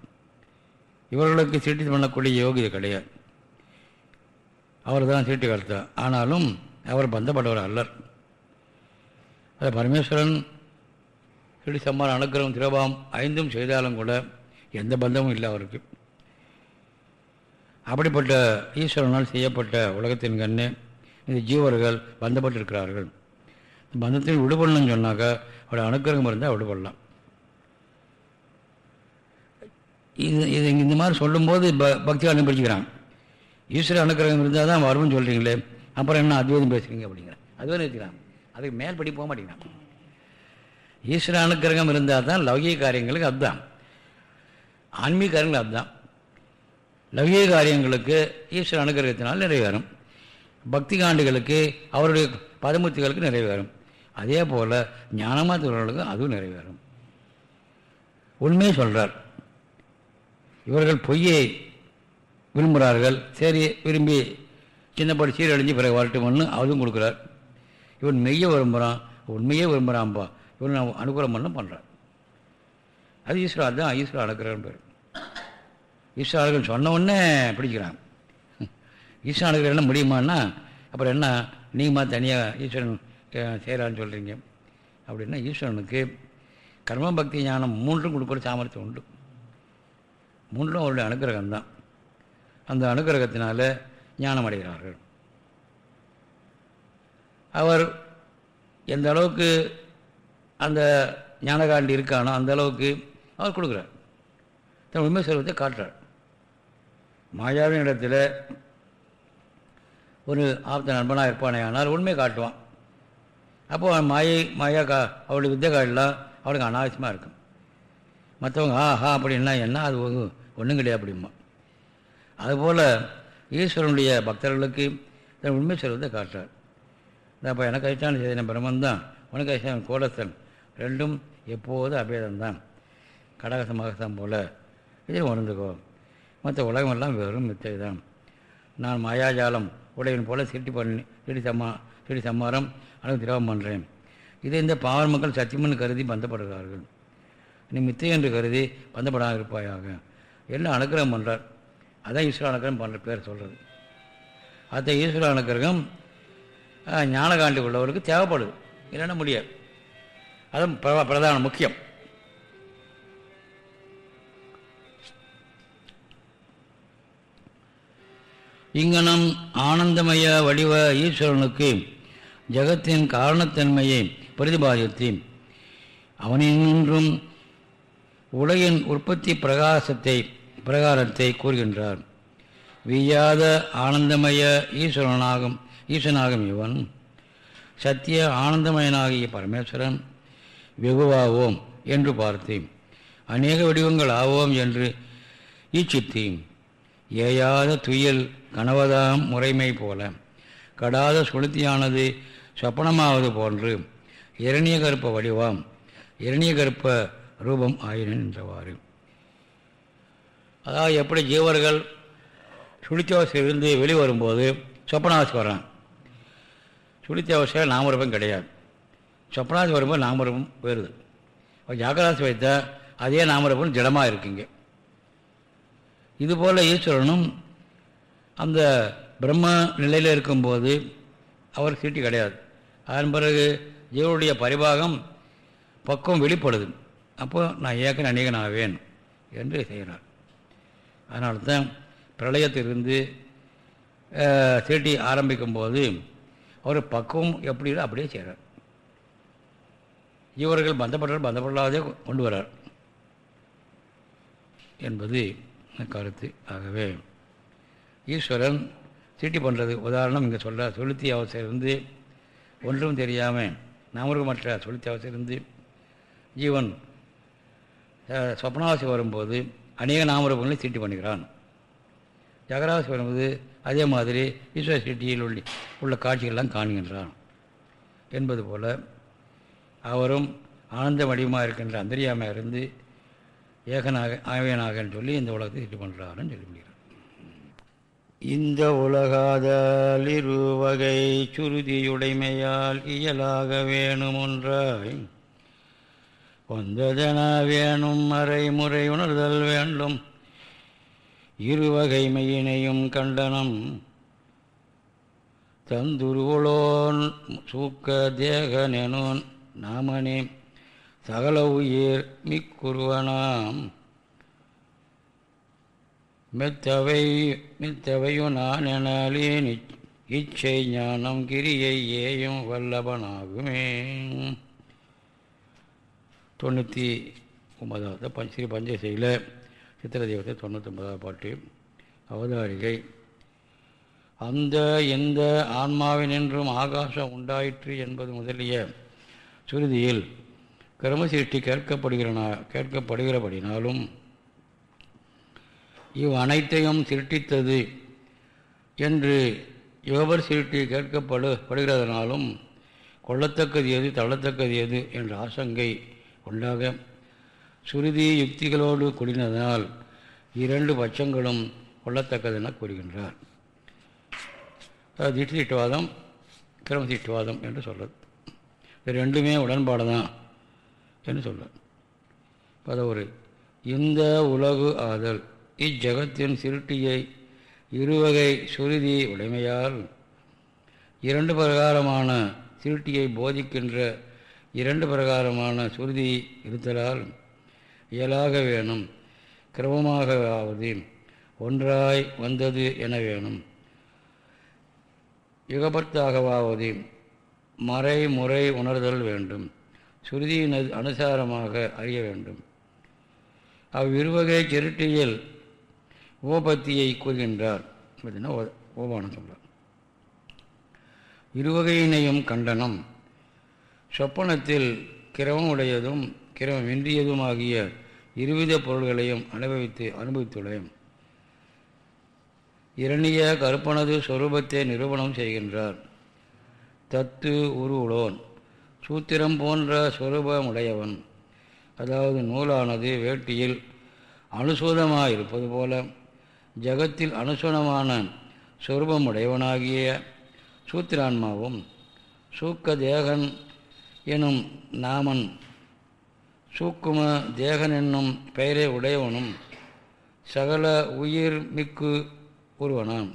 இவர்களுக்கு சீட்டில் பண்ணக்கூடிய யோகிதை கிடையாது. அவர் தான் சீட்டுகர்த்தா ஆனாலும் அவர் பந்தப்பட்டவர் அல்லர். அது பரமேஸ்வரன் சிடி சம்மான் அனுக்கிரகம் திரபாம் ஐந்தும் செய்தாலும் கூட எந்த பந்தமும் இல்லை அவருக்கு. அப்படிப்பட்ட ஈஸ்வரனால் செய்யப்பட்ட உலகத்தின் கண்ணே இந்த ஜீவர்கள் பந்தப்பட்டிருக்கிறார்கள். பந்தத்தில் விடுபடணும்னு சொன்னாக்கா அவருடைய அனுக்கிரகம் இருந்தால் விடுபடலாம். இது இது இந்த மாதிரி சொல்லும்போது ப பக்தி அனுபவிச்சுக்கிறாங்க ஈஸ்வர அனுக்கிரகம் இருந்தால் தான் வரும்னு சொல்கிறீங்களே அப்புறம் என்ன அத்வைதம் பேசுகிறீங்க அப்படிங்கிற. அதுவும் இருக்கிறாங்க அதுக்கு மேல் படி போக மாட்டேங்கிறான். ஈஸ்வர அனுக்கிரகம் இருந்தால் தான் லௌகிக காரியங்களுக்கு அதுதான் ஆன்மீக காரியங்கள் அதுதான் லௌகிக காரியங்களுக்கு ஈஸ்வர அனுகிரகத்தினால் நிறைவேறும். பக்தி காண்டுகளுக்கு அவருடைய பதமுத்திகளுக்கு நிறைவேறும். அதே போல் ஞானமாத்தவர்களுக்கு அதுவும் நிறைவேறும். உண்மையை சொல்கிறார் இவர்கள் பொய்யை விரும்புகிறார்கள். சரி விரும்பி சின்னப்படி சீரழிஞ்சு பிறகு வரட்டும்னு அதுவும் கொடுக்குறார். இவன் மெய்யை விரும்புகிறான் உண்மையே விரும்புகிறான்பா இவன் நான் அனுகூலம் பண்ண பண்ணுறான் அது ஈஸ்வரா தான் ஈஸ்வரா அனுக்கிறான் பேர். ஈஸ்வரர்கள் சொன்ன உடனே பிடிக்கிறான். ஈஸ்வரன் அனுகிரகம் முடியுமான்னா அப்புறம் என்ன நீங்கம்மா தனியாக ஈஸ்வரன் செய்கிறான்னு சொல்கிறீங்க அப்படின்னா ஈஸ்வரனுக்கு கர்மபக்தி ஞானம் மூன்றும் கொடுக்குற சாமர்த்தியம் உண்டு. மூன்றும் அவருடைய அனுகிரகம் தான் அந்த அனுகிரகத்தினால ஞானம் அடைகிறார்கள் அவர் எந்த அளவுக்கு அந்த ஞானகாண்டி இருக்கானோ அந்த அளவுக்கு அவர் கொடுக்குறார். தன் உண்மை செல்வத்தை காட்டுறார். மாயாவின் இடத்துல ஒரு ஆப்த நண்பனாக இருப்பானே ஆனால் உண்மை காட்டுவான். அப்போது அவன் மாயை மாயா கா அவளுடைய வித்தியை காட்டலாம் அவளுக்கு அனாவசியமாக இருக்கும். மற்றவங்க ஆஹா அப்படின்னா என்ன? அது ஒன்றும் கிடையாது அப்படிமா அதுபோல் ஈஸ்வரனுடைய பக்தர்களுக்கு தன் உண்மை சொல்வதை காட்டார் அப்போ எனக்கு அதிஷ்டான செய்தன பிரம்மன்தான். உனக்கு அதிஷ்டான கோலஸ்தன் ரெண்டும் எப்போதும் அபேதம்தான். கடகச போல் இதை உணர்ந்துக்கோ. மற்ற உலகமெல்லாம் வெறும் மித்தை தான் நான் மாயாஜாலம் உடையவன் போல் சிட்டி பண்ணி சிடி சம்மா சிடி சம்மாரம் அளவு திரவம் பண்ணுறேன் இதை இந்த பாவல் மக்கள் சத்தியம்னு கருதி பந்தப்படுகிறார்கள். நீ மித்தை என்று கருதி பந்தப்படாமல் இருப்பாயாக என்ன அனுகிரகம் பண்ணுறார் அதான் ஈஸ்வர அனுக்கிரகம் பண்ணுற பேர் சொல்கிறது அந்த ஈஸ்வர அனுக்கிரகம் ஞானகாண்டி உள்ளவருக்கு தேவைப்படுது. இல்லைன்னா முடியாது. அதுவும் பிரதான முக்கியம். இங்கனம் ஆனந்தமய வடிவ ஈஸ்வரனுக்கு ஜகத்தின் காரணத்தன்மையை பிரதிபாதித்து அவனின்றும் உலகின் உற்பத்தி பிரகாசத்தை பிரகாரத்தை கூறுகின்றார். வியாத ஆனந்தமய ஈஸ்வரனாகும் ஈசனாகும் இவன். சத்திய ஆனந்தமயனாகிய பரமேஸ்வரன் வெகுவாவோம் என்று பார்த்தேன். அநேக வடிவங்கள் ஆவோம் என்று ஈச்சித்தேன். ஏயாத துயில் கனவதாம் முறைமை போல கடாத சுளுத்தியானது சொப்பனமாவது போன்று இரணிய கருப்ப வடிவாம் இரணிய கருப்ப ரூபம் ஆயினன் என்றவாறு அதாவது எப்படி ஜீவர்கள் சுழித்தவசையிலிருந்து வெளிவரும்போது சொப்பனாசி வரான் சுழித்தவசையில் நாமரூபம் கிடையாது. சொப்பனாசி வரும்போது நாமரூபம் வருது ஜாகராசி வைத்தால் அதே நாமரூபம் ஜடமாக இருக்குங்க. இதுபோல் ஈஸ்வரனும் அந்த பிரம்ம நிலையில் இருக்கும்போது அவர் சீட்டி கிடையாது. அதன் பிறகு ஜீவனுடைய பரிபாகம் பக்குவம் வெளிப்படுது. அப்போ நான் ஏக்கன் அநேகன் ஆவேன் என்று செய்கிறார். அதனால தான் பிரளயத்திலிருந்து திருட்டி ஆரம்பிக்கும்போது அவர் பக்குவம் எப்படி அப்படியே செய்கிறார் இவர்கள் பந்தப்பட்டால் பந்தப்படாதே கொண்டு வரார் என்பது கருத்து. ஆகவே ஈஸ்வரன் சீட்டி பண்ணுறது உதாரணம் இங்கே சொல்கிற சொலுத்தி அவசியம் இருந்து ஒன்றும் தெரியாமல் நாமருகமற்ற சொலுத்தி அவசரம் இருந்து ஜீவன் சொப்னாவசி வரும்போது அநேக நாமரூபங்களை சீட்டி பண்ணுகிறான் ஜகராசு வரும்போது அதே மாதிரி ஈஸ்வர சீட்டியில் உள்ள உள்ள காட்சிகள்லாம் காணுகின்றான். என்பது போல் அவரும் ஆனந்த வடிவமாக இருக்கின்ற அந்தரியாமையாக இருந்து ஏகனாக ஆவியனாகன்னு சொல்லி இந்த உலகத்தை சீட்டு பண்ணுறாருன்னு சொல்லி முடிகிறார் இந்த உலகாதல் இருவகை சுருதியுடைமையால் இயலாக வேணுமொன்றாய் வந்ததென வேணும் மறைமுறை உணர்தல் வேண்டும். இருவகைமையினையும் கண்டனம். தந்துருவுளோன் சூக்க தேகனெனோன் நாமனே சகல உயிர் மிக்குருவனாம். மெத்தவை மெத்தவையு நான் எனாலேன் இச்சை ஞானம் கிரியை ஏயும் வல்லபனாகுமே தொண்ணூற்றி ஒன்பதாவது பஞ்ச ஸ்ரீ பஞ்சசையில் சித்திர தெய்வத்தை தொண்ணூற்றொன்பதாவது பாட்டு. அவதாரிகை. அந்த எந்த ஆன்மாவினின்றும் ஆகாசம் உண்டாயிற்று என்பது முதலிய சுருதியில் கர்மசிருஷ்டி கேட்கப்படுகிறனா கேட்கப்படுகிறபடினாலும் இவ் அனைத்தையும் சிருட்டித்தது என்று யோபர் சிருட்டி கேட்கப்படு படுகிறதனாலும் கொள்ளத்தக்கது எது தள்ளத்தக்கது எது என்ற ஆசங்கை உண்டாக சுருதி யுக்திகளோடு கூடினதனால் இரண்டு பட்சங்களும் கொள்ளத்தக்கதென கூறுகின்றார். அது திட்டு திட்டுவாதம் கிரம திட்டுவாதம் என்று சொல்கிறது இது ரெண்டுமே உடன்பாடு தான் என்று சொல்கிறார் அது ஒரு இந்த உலகு ஆதல் இஜகத்தின் சிருட்டியை இருவகை சுருதி உடைமையால் இரண்டு பிரகாரமான சிருட்டியை போதிக்கின்ற இரண்டு பிரகாரமான சுருதி இருத்தலால் இயலாக வேணும். கிரமமாக ஆவது ஒன்றாய் வந்தது என வேணும். யுகபத்தாகவாவது மறைமுறை உணர்தல் வேண்டும். சுருதியின் அனுசாரமாக அறிய வேண்டும். அவ்விருவகை சிருட்டியில் ஓபத்தியை கூறுகின்றார். பார்த்தீங்கன்னா ஓபானம் சொல்கிறார் இருவகையினையும் கண்டனம். சொப்பனத்தில் கிரமம் உடையதும் கிரமமின்றியதுமாகிய இருவித பொருள்களையும் அனுபவித்து அனுபவித்துள்ளேன். இரணிய கருப்பனது சொரூபத்தை நிரூபணம் செய்கின்றார். தத்து உருவுளோன் சூத்திரம் போன்ற சொரூபமுடையவன் அதாவது நூலானது வேட்டியில் அனுசூதமாயிருப்பது போல ஜகத்தில் அனுசூனமான சொரூபமுடையவனாகிய சூத்திரான்மாவும் சூக்க தேகன் எனும் நாமன் சூக்கும தேகன் என்னும் பெயரை உடையவனும் சகல உயிர் மிக்கு ஒருவனாம்.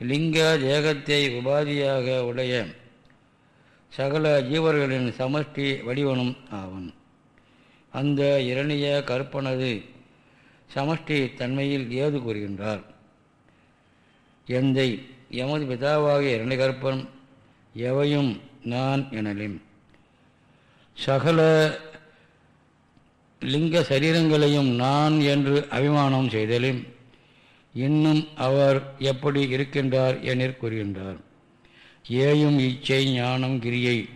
லிங்க தேகத்தை உபாதியாக உடைய சகல ஜீவர்களின் சமஷ்டி வடிவனும் ஆவன். அந்த இரணிய கற்பனது சமஷ்டி தன்மையில் ஏது கூறுகின்றார்? எந்தை எமது பிதாவாகிய இரணிகற்பன் எவையும் நான் எனலிம் சகல லிங்க சரீரங்களையும் நான் என்று அபிமானம் செய்தலும் இன்னும் அவர் எப்படி இருக்கின்றார் எனிற் கூறுகின்றார். ஏயும் இச்சை ஞானம் கிரியை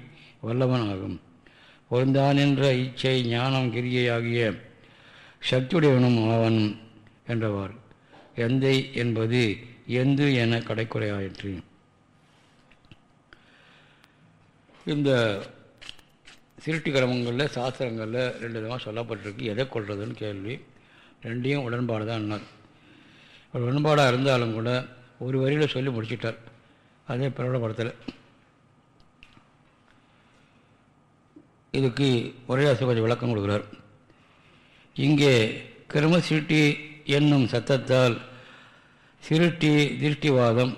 வல்லவனாகும். பொருந்தான் என்ற இச்சை ஞானம் கிரியை ஆகிய சக்தியுடையவனும் அவன் என்றவார். எந்தை என்பது எந்து என கடைக்குறையாயிற்று. இந்த சிருட்டி கிரமங்களில் சாஸ்திரங்களில் ரெண்டு விதமாக சொல்லப்பட்டிருக்கு. எதை கொள்றதுன்னு கேள்வி. ரெண்டையும் உடன்பாடு தான் என்னார் ஒரு உடன்பாடாக இருந்தாலும் கூட ஒரு வரியில் சொல்லி முடிச்சிட்டார். அதே பிரபலப்படுத்தலை இதுக்கு உரையாசி கொஞ்சம் விளக்கம் கொடுக்குறார். இங்கே கிரம சிருட்டி என்னும் சத்தத்தால் சிருட்டி திருஷ்டிவாதம்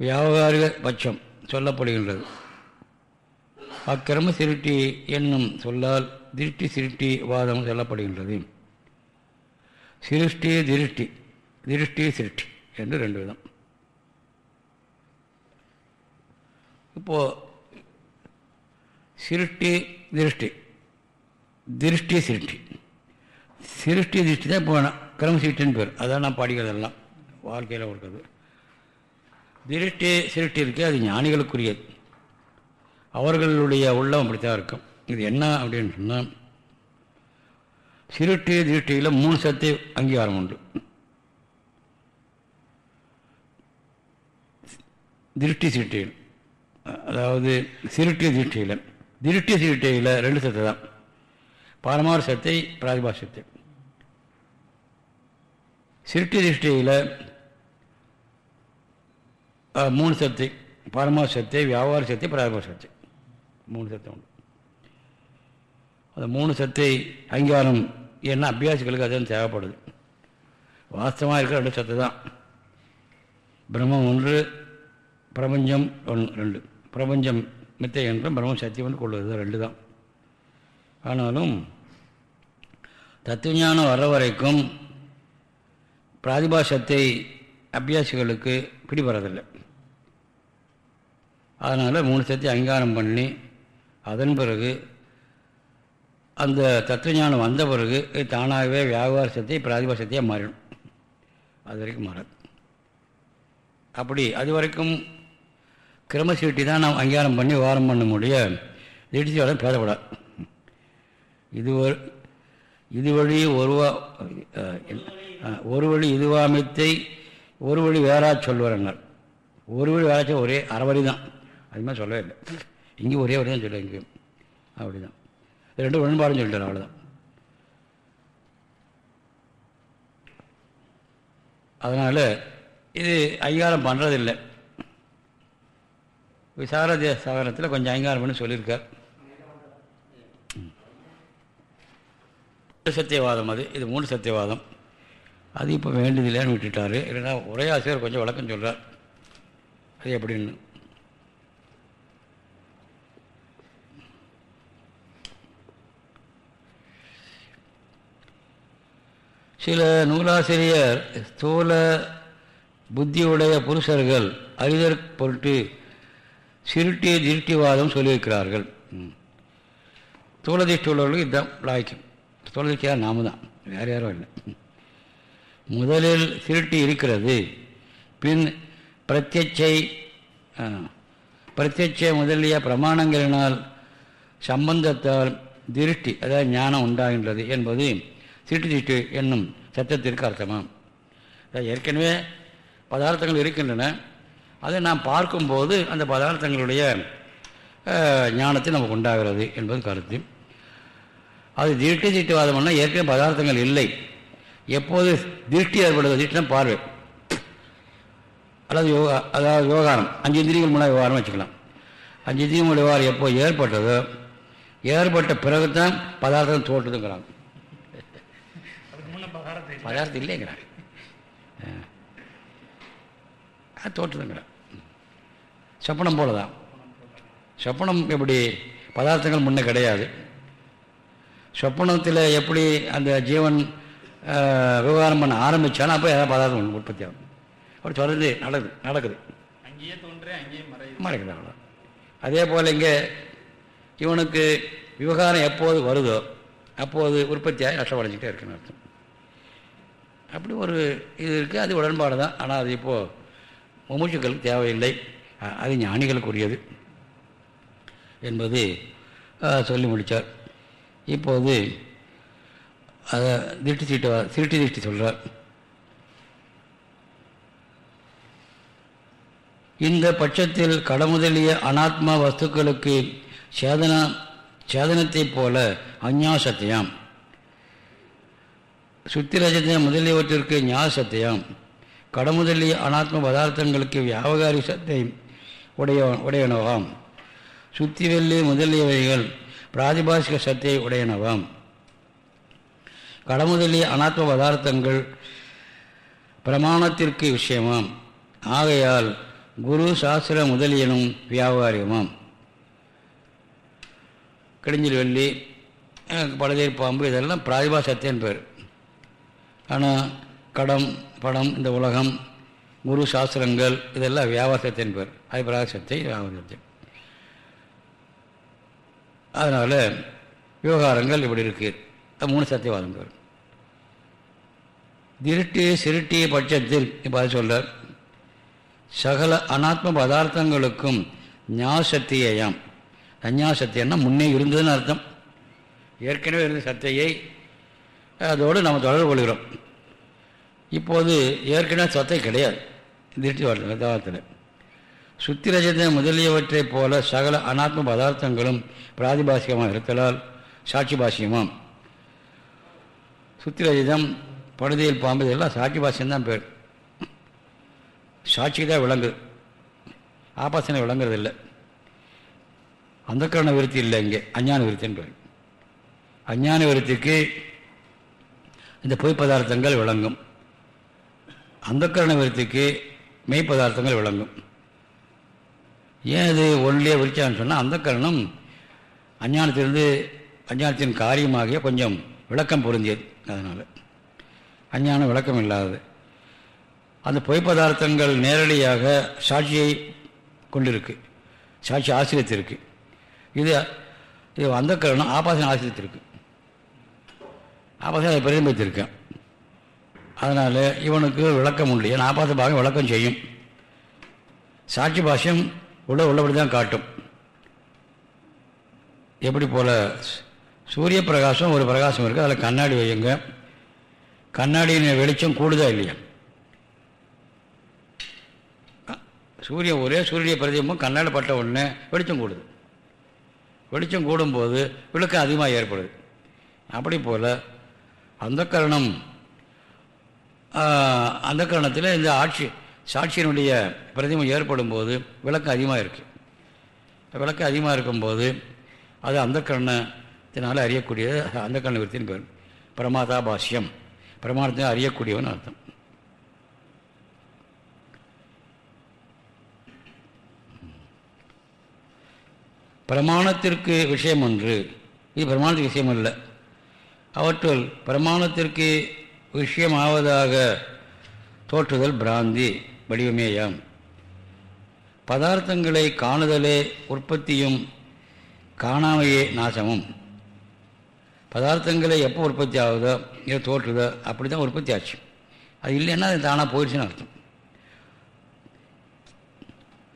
வியாபாரிக பட்சம் சொல்லப்படுகின்றது. அக்கிரம சிருட்டி என்னும் சொல்லால் திருஷ்டி சிருட்டி வாதம் சொல்லப்படுகின்றது. சிருஷ்டி திருஷ்டி திருஷ்டி சிருஷ்டி என்று ரெண்டு விதம். இப்போது சிருஷ்டி திருஷ்டி திருஷ்டி சிருஷ்டி சிருஷ்டி திருஷ்டி தான் இப்போ கிரம சிருஷ்டின்னு பேர். அதான் நான் பாடிக்கிறதெல்லாம் வாழ்க்கையில் கொடுக்குறது. திருஷ்டி சிருஷ்டி இருக்கு அது ஞானிகளுக்குரியது. அவர்களுடைய உள்ளம் அப்படித்தான் இருக்கும். இது என்ன அப்படின்னு சொன்னால் சிருட்டி திருஷ்டியில் மூணு சத்து அங்கீகாரம் உண்டு. திருஷ்டி சிருட்டியில் அதாவது சிருட்டி திருஷ்டியில் திருஷ்டி சிருட்டியில் ரெண்டு சத்து தான். பாரமார சத்தை பிராதிபாசத்தை சிருட்டி திருஷ்டியில் மூணு சத்தை பரமார சத்தை வியாபார சத்தை பிராதிபார சத்தை. மூணு சத்தம் உண்டு. அந்த மூணு சத்தை அங்கீகாரம் என்ன அபியாசிகளுக்கு அதுதான் தேவைப்படுது. வாஸ்தவமாக இருக்கிற ரெண்டு சத்து தான். பிரம்மம் ஒன்று பிரபஞ்சம் ஒன்று ரெண்டு. பிரபஞ்சம் மித்தை என்றும் பிரம்மம் சத்தியம் என்று கொள்வது ரெண்டு தான். ஆனாலும் தத்துவஞானம் வர வரைக்கும் பிராதிபாசத்தை அபியாசிகளுக்கு பிடிபடுறதில்லை அதனால் மூணு சத்தி அங்கீகாரம் பண்ணி அதன் பிறகு அந்த தத்துவஞானம் வந்த பிறகு தானாகவே வியாபார சத்தை பிராதிபார சத்தியாக மாறிடும். அது வரைக்கும் மாறாது. அப்படி அது வரைக்கும் கிரமசீட்டி தான் நாம் அங்கீகாரம் பண்ணி வாரம் பண்ண முடிய திடீர்ச்சியோட பேதப்படாது. இது ஒரு இது வழி ஒருவா ஒரு வழி இதுவாமித்தை ஒரு வழி வேறா சொல்வார்கள் ஒரு வழி வேறாச்சும் ஒரே அறவழி தான். அது மாதிரி சொல்லவே இல்லை. இங்கே ஒரே வழி தான் சொல்லுவேன் இங்கேயும் அப்படி தான் ரெண்டு உடன்பாடும் சொல்லிட்டார் அவ்வளோதான் அதனால் இது அங்கீகாரம் பண்ணுறதில்லை விசாரத சாகரத்தில் கொஞ்சம் அங்கீகாரம் பண்ணி சொல்லியிருக்கார். சத்தியவாதம் அது. இது மூணு சத்தியவாதம். அது இப்போ வேண்டியதில்லைன்னு விட்டுட்டார். இல்லைன்னா ஒரே ஆசிரியர் கொஞ்சம் வழக்கம் சொல்கிறார் அது எப்படின்னு. சில நூலாசிரியர் ஸ்தூல புத்தியுடைய புருஷர்கள் அறிதற் பொருட்டு சிருட்டி திருட்டிவாதம் சொல்லியிருக்கிறார்கள். தூளதிஷ்டி உள்ளவர்களுக்கு இதுதான் லாய்க்கும் ஸ்தூலதிஷ்டியாக நாம தான் வேறு யாரும் இல்லை. முதலில் சிருட்டி இருக்கிறது பின் பிரத்யட்சை பிரத்யட்சை முதலிய பிரமாணங்களினால் சம்பந்தத்தால் திருஷ்டி அதாவது ஞானம் உண்டாகின்றது என்பது சிட்டு சிட்டு என்னும் சத்தத்திற்கு அர்த்தமாம். ஏற்கனவே பதார்த்தங்கள் இருக்கின்றன. அதை நாம் பார்க்கும்போது அந்த பதார்த்தங்களுடைய ஞானத்தை நமக்கு உண்டாகிறது என்பது கருத்து. அது திருஷ்டி தீட்டுவாதம்னா ஏற்கனவே பதார்த்தங்கள் இல்லை. எப்போது திருஷ்டி ஏற்படுது திருஷ்டினா பார்வை. அல்லது யோகா அதாவது விவகாரம். அஞ்சு இந்திரியங்கள் மூலம் விவகாரம் வச்சுக்கலாம். அஞ்சு இந்திரியங்கள் விவகாரம் எப்போ ஏற்பட்டதோ ஏற்பட்ட பிறகு தான் பதார்த்தம் தோற்றுதுங்கிறாங்க. பதார்த்தம் இல்லைங்கிறாங்க அது தோற்றுதுங்கிறான் சொப்பனம் போல தான் சொப்பனம் எப்படி பதார்த்தங்கள் முன்னே கிடையாது. சொப்பனத்தில் எப்படி அந்த ஜீவன் விவகாரம் பண்ண ஆரம்பித்தாலும் அப்போ ஏதாவது பதார்த்தம் உற்பத்தி ஆகும். அப்படி தொடர்ந்து நடக்குது நடக்குது. அங்கேயே தோன்றே அங்கேயே மறைக்குது அவ்வளோ அதே போல் இங்கே இவனுக்கு விவகாரம் எப்போது வருதோ அப்போது உற்பத்தியாகி நஷ்டமடைஞ்சிக்கிட்டே இருக்குன்னு அர்த்தம். அப்படி ஒரு இது இருக்குது அது உடன்பாடு தான். ஆனால் அது இப்போது முமுட்சுக்களுக்கு தேவையில்லை. அது ஞானிகளுக்குரியது என்பது சொல்லி முடித்தார் இப்போது அதை திருஷ்டி சீட்டு திருட்டி திருஷ்டி சொல்கிறார் இந்த பட்சத்தில் கடமுதலிய அனாத்மா வஸ்துக்களுக்கு சேதன சேதனத்தைப் போல அஞ்ஞாசத்தியம் சுத்திரஜத்தியம் முதலியவற்றிற்கு ஞாசத்தியம் கடமுதலிய அனாத்ம பதார்த்தங்களுக்கு வியாபகாரி சத்தையும் உடைய உடையனவாம். சுத்திவெல்லி முதலியவைகள் பிராதிபாசிக சத்தை உடையனவாம். கடமுதலிய அனாத்ம பதார்த்தங்கள் பிரமாணத்திற்கு விஷயமாம். ஆகையால் குரு சாஸ்திர முதலியனும் வியாபாரியமாம் கடிஞ்சல் வெள்ளி படதேர் பாம்பு இதெல்லாம் பிராதிபாசத்தின் பேர். ஆனால் கடம் படம் இந்த உலகம் குரு சாஸ்திரங்கள் இதெல்லாம் வியாபாரத்தின் பேர். அது பிராசத்தை வியாபாரத்தை அதனால் விவகாரங்கள் இப்படி இருக்குது மூணு சத்தியவாதம் பேர். திருட்டி சிருட்டி பட்சத்தில் இப்போ அது சொல்கிறார் சகல அனாத்ம பதார்த்தங்களுக்கும் ஞாசக்தியாம் தன்யாசக்தியன்னா முன்னே இருந்ததுன்னு அர்த்தம். ஏற்கனவே இருந்த சத்தையை அதோடு நம்ம தொடர்பு கொள்கிறோம். இப்போது ஏற்கனவே சத்தை கிடையாது. திருஷ்டி பதார்த்தத்தில் சுத்திரஜத முதலியவற்றைப் போல சகல அனாத்ம பதார்த்தங்களும் பிராதிபாசிகமாக இருத்தலால் சாட்சி பாசியமாம் சுத்திரஜிதம் படுதியில் பாம்பு இதெல்லாம் சாட்சி பாசியம்தான் பேர். சாட்சிக்கு தான் விளங்குது ஆபாசனை விளங்குறது இல்லை அந்த கரண விருத்தி இல்லை இங்கே. அஞ்ஞான விருத்தின்னு பேர். அஞ்ஞான விருத்திக்கு இந்த பொய் பதார்த்தங்கள் விளங்கும். அந்த கரண விருத்திக்கு மெய் பதார்த்தங்கள் விளங்கும். ஏன் இது ஒன்றிலே விரிச்சான்னு சொன்னால் அந்த கரணம் அஞ்ஞானத்திலிருந்து அஞ்ஞானத்தின் காரியமாகிய கொஞ்சம் விளக்கம் பொருந்தியது. அதனால் அஞ்ஞானம் விளக்கம் இல்லாதது. அந்த பொய் பதார்த்தங்கள் நேரடியாக சாட்சியை கொண்டிருக்கு. சாட்சி ஆசிரியத்திற்கு. இது இது அந்த கரணம் ஆபாசன ஆசிரியத்திற்கு. ஆபாசம் அதை பிரதிபலித்திருக்கேன் அதனால் இவனுக்கு விளக்கம் உண்டு. ஏன்னா ஆபாச பாகம் விளக்கம் செய்யும். சாட்சி பாஷ்யம் உள்ள உள்ளபடி தான் காட்டும். எப்படி போல் சூரிய பிரகாசம் ஒரு பிரகாசம் இருக்குது அதில் கண்ணாடி வையுங்க. கண்ணாடியின் வெளிச்சம் கூடுதா இல்லையா? சூரியன் ஒரே சூரிய பிரதிபமும் கண்ணாடி பட்ட உடனே வெளிச்சம் கூடுது. வெளிச்சம் கூடும்போது விளக்கம் அதிகமாக ஏற்படுது. அப்படி போல் அந்த கரணம் அந்த கரணத்தில் இந்த ஆட்சி சாட்சியினுடைய பிரதிமம் ஏற்படும் போது விளக்கம் அதிகமாக இருக்குது விளக்கம் அதிகமாக இருக்கும்போது அது அந்த கரணத்தினால் அறியக்கூடியது அந்த கரண விருத்தின் பேர். பிரமாதா பாஷ்யம். பிரமாணத்தை அறியக்கூடியவன் அர்த்தம். பிரமாணத்திற்கு விஷயம் ஒன்று. இது பிரமாணத்துக்கு விஷயம் இல்லை அவற்றுள் பிரமாணத்திற்கு விஷயமாவதாக தோற்றுதல் பிராந்தி வடிவமேயாம். பதார்த்தங்களை காணுதலே உற்பத்தியும் காணாமையே நாசமும். பதார்த்தங்களை எப்போ உற்பத்தி ஆகுதோ இல்லை தோற்றுதோ அப்படி தான் உற்பத்தி ஆச்சு. அது இல்லைன்னா அது தானாக போயிடுச்சுன்னு அர்த்தம்.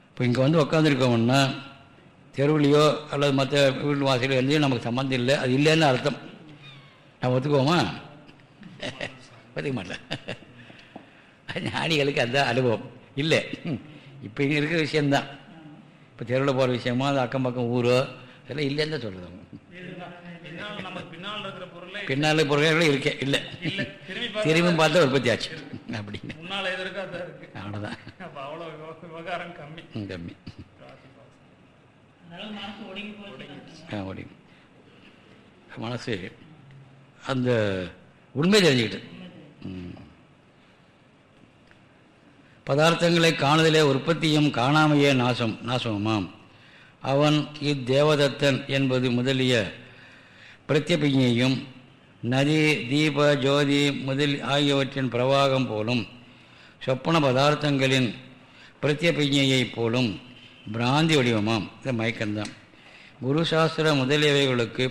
இப்போ இங்கே வந்து உக்காந்துருக்கோம்னா தெருவிலையோ அல்லது மற்ற வீட்டு வாசலையோ எந்தையும் நமக்கு சம்மந்தம் இல்லை. அது இல்லைன்னு அர்த்தம். நம்ம ஒத்துக்குவோமா? ஒத்துக்க மாட்டேன் ஞானிகளுக்கு அதுதான் அனுபவம். இல்லை. இப்போ இங்கே இருக்கிற விஷயந்தான் இப்போ தெருவில் போகிற விஷயமோ அது அக்கம் பக்கம் ஊரோ இதெல்லாம் இல்லைன்னு தான் சொல்லுது அவங்க பின்னால் நம்ம பின்னால் இருக்கிற பொருளை பின்னால் பொருட்கள் இருக்கே இல்லை. திரும்பி பார்த்தா உற்பத்தி ஆச்சு. அப்படின்னு. அவ்வளோதான் கம்மி. கம்மி ஒடுங்கி ஆ ஓடி மனசு அந்த உண்மை தெரிஞ்சுக்கிட்டேன். பதார்த்தங்களை காணுதலே உற்பத்தியும் காணாமையே நாசம் நாசமுமாம் அவன் இத்தேவதத்தன் என்பது முதலிய பிரத்யபிஞையும் நதி தீப ஜோதி முதல் ஆகியவற்றின் பிரவாகம் போலும் சொப்பன பதார்த்தங்களின் பிரத்யபிஞையைப் போலும் பிராந்தி வடிவமாம். இது மயக்கம்தான். குரு சாஸ்திர முதலியவைகளுக்கு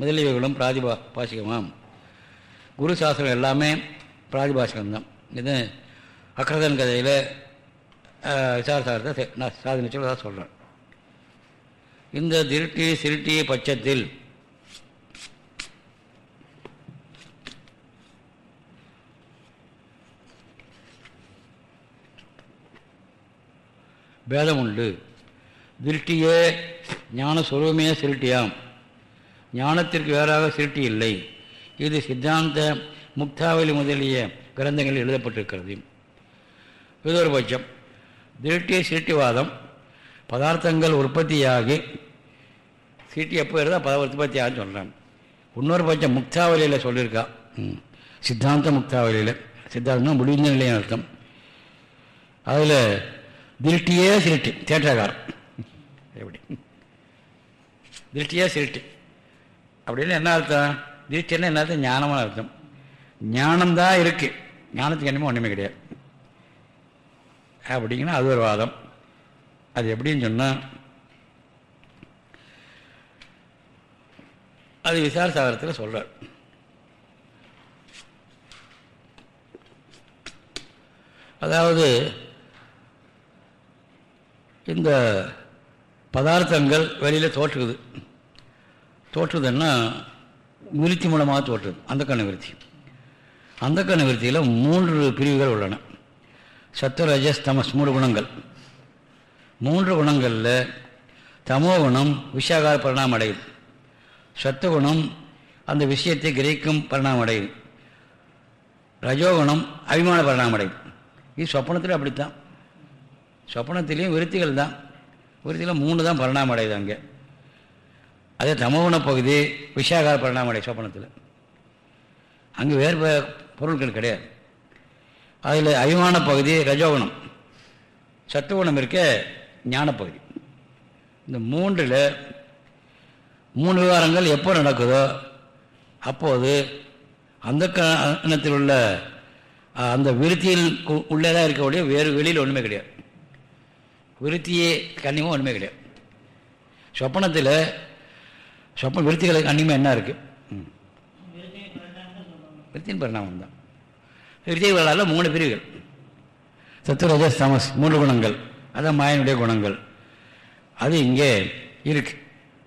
முதலியவைகளும் பிராதிபா பாசிகமாம். குரு சாஸ்திரம் எல்லாமே பிராதிபாசிகம்தான். இது அக்ரதன் கதையில் விசாரசாரத்தை நான் சாதனை சொல்ல சொல்கிறேன் இந்த திருட்டி சிருட்டி பட்சத்தில் பேதம் உண்டு. திருஷ்டியே ஞான சுரூபமே சிருட்டியாம். ஞானத்திற்கு வேறாக சிருட்டி இல்லை. இது சித்தாந்த முக்தாவலி முதலிய கிரந்தங்களில் எழுதப்பட்டிருக்கிறது. இது ஒரு பட்சம். திருஷ்டி சிருட்டிவாதம் பதார்த்தங்கள் உற்பத்தியாகி சிருட்டி எப்போ இருந்தால் பத உற்பத்தி ஆகுன்னு சொல்கிறாங்க இன்னொரு பட்சம் முக்தாவலியில் சொல்லியிருக்கா. சித்தாந்த முக்தாவலியில் சித்தாந்தம் முடிந்த நிலையின் அர்த்தம். அதில் திருஷ்டியே சிருட்டி தேற்றகாரம் எப்படி? திருஷ்டியே சிருட்டி அப்படின்னு என்ன அர்த்தம்? திருஷ்டின்னா என்ன அர்த்தம் ஞானமான அர்த்தம். ஞானம்தான் இருக்கு. ஞானத்துக்கு என்னமோ ஒன்றுமே கிடையாது. அப்படிங்கன்னா அது ஒரு வாதம். அது எப்படின்னு சொன்னால் அது விசார சாகரத்தில் சொல்கிறார் அதாவது இந்த பதார்த்தங்கள் வெளியில் தோற்றுக்குது. தோற்றுதுன்னா விருத்தி மூலமாக தோற்றுது. அந்த கண்ண விருத்தி. அந்த கண்ண விருத்தியில் மூன்று பிரிவுகள் உள்ளன. சத்வரஜஸ் தமஸ் மூன்று குணங்கள். மூன்று குணங்களில் தமோ குணம் விஷயகார பரிணாமம் அடையுது. சத்துவகுணம் அந்த விஷயத்தை கிரகிக்கும் பரிணாமம் அடையுது. ரஜோகுணம் அபிமான பரிணாமம் அடையுது. இது சொப்பனத்தில் அப்படித்தான். சொப்பனத்திலையும் விருத்திகள் தான். விருத்தியில் மூணு தான் பரிணாமம் அடையுது அங்கே. அதே தமோகுண பகுதி விஷயாகார பரிணாமடைய அடையுது சொப்பனத்தில் அங்கே வேறு பொருட்கள் கிடையாது. அதில் அபிமான பகுதி ரஜோகுணம். சத்துவகுணம் இருக்க ஞானப்பகுதி இந்த மூன்றில் மூணு விவகாரங்கள் எப்போ நடக்குதோ அப்போது அந்த கணத்தில் உள்ள அந்த விருத்தியில் உள்ளே தான் இருக்கக்கூடிய வேறு வெளியில் ஒன்றுமே கிடையாது. விருத்தியே கண்ணியமும் ஒன்றுமே கிடையாது. சொப்பனத்தில் சொப்பன விருத்திகளுக்கு கண்ணியமாக என்ன இருக்குது விருத்தியின் பரிணாமம் தான். விருத்திகளால் மூணு பிரிவுகள். சத்துரஜஸ் தமஸ் மூன்று குணங்கள். அதான் மாயனுடைய குணங்கள். அது இங்கே இருக்கு.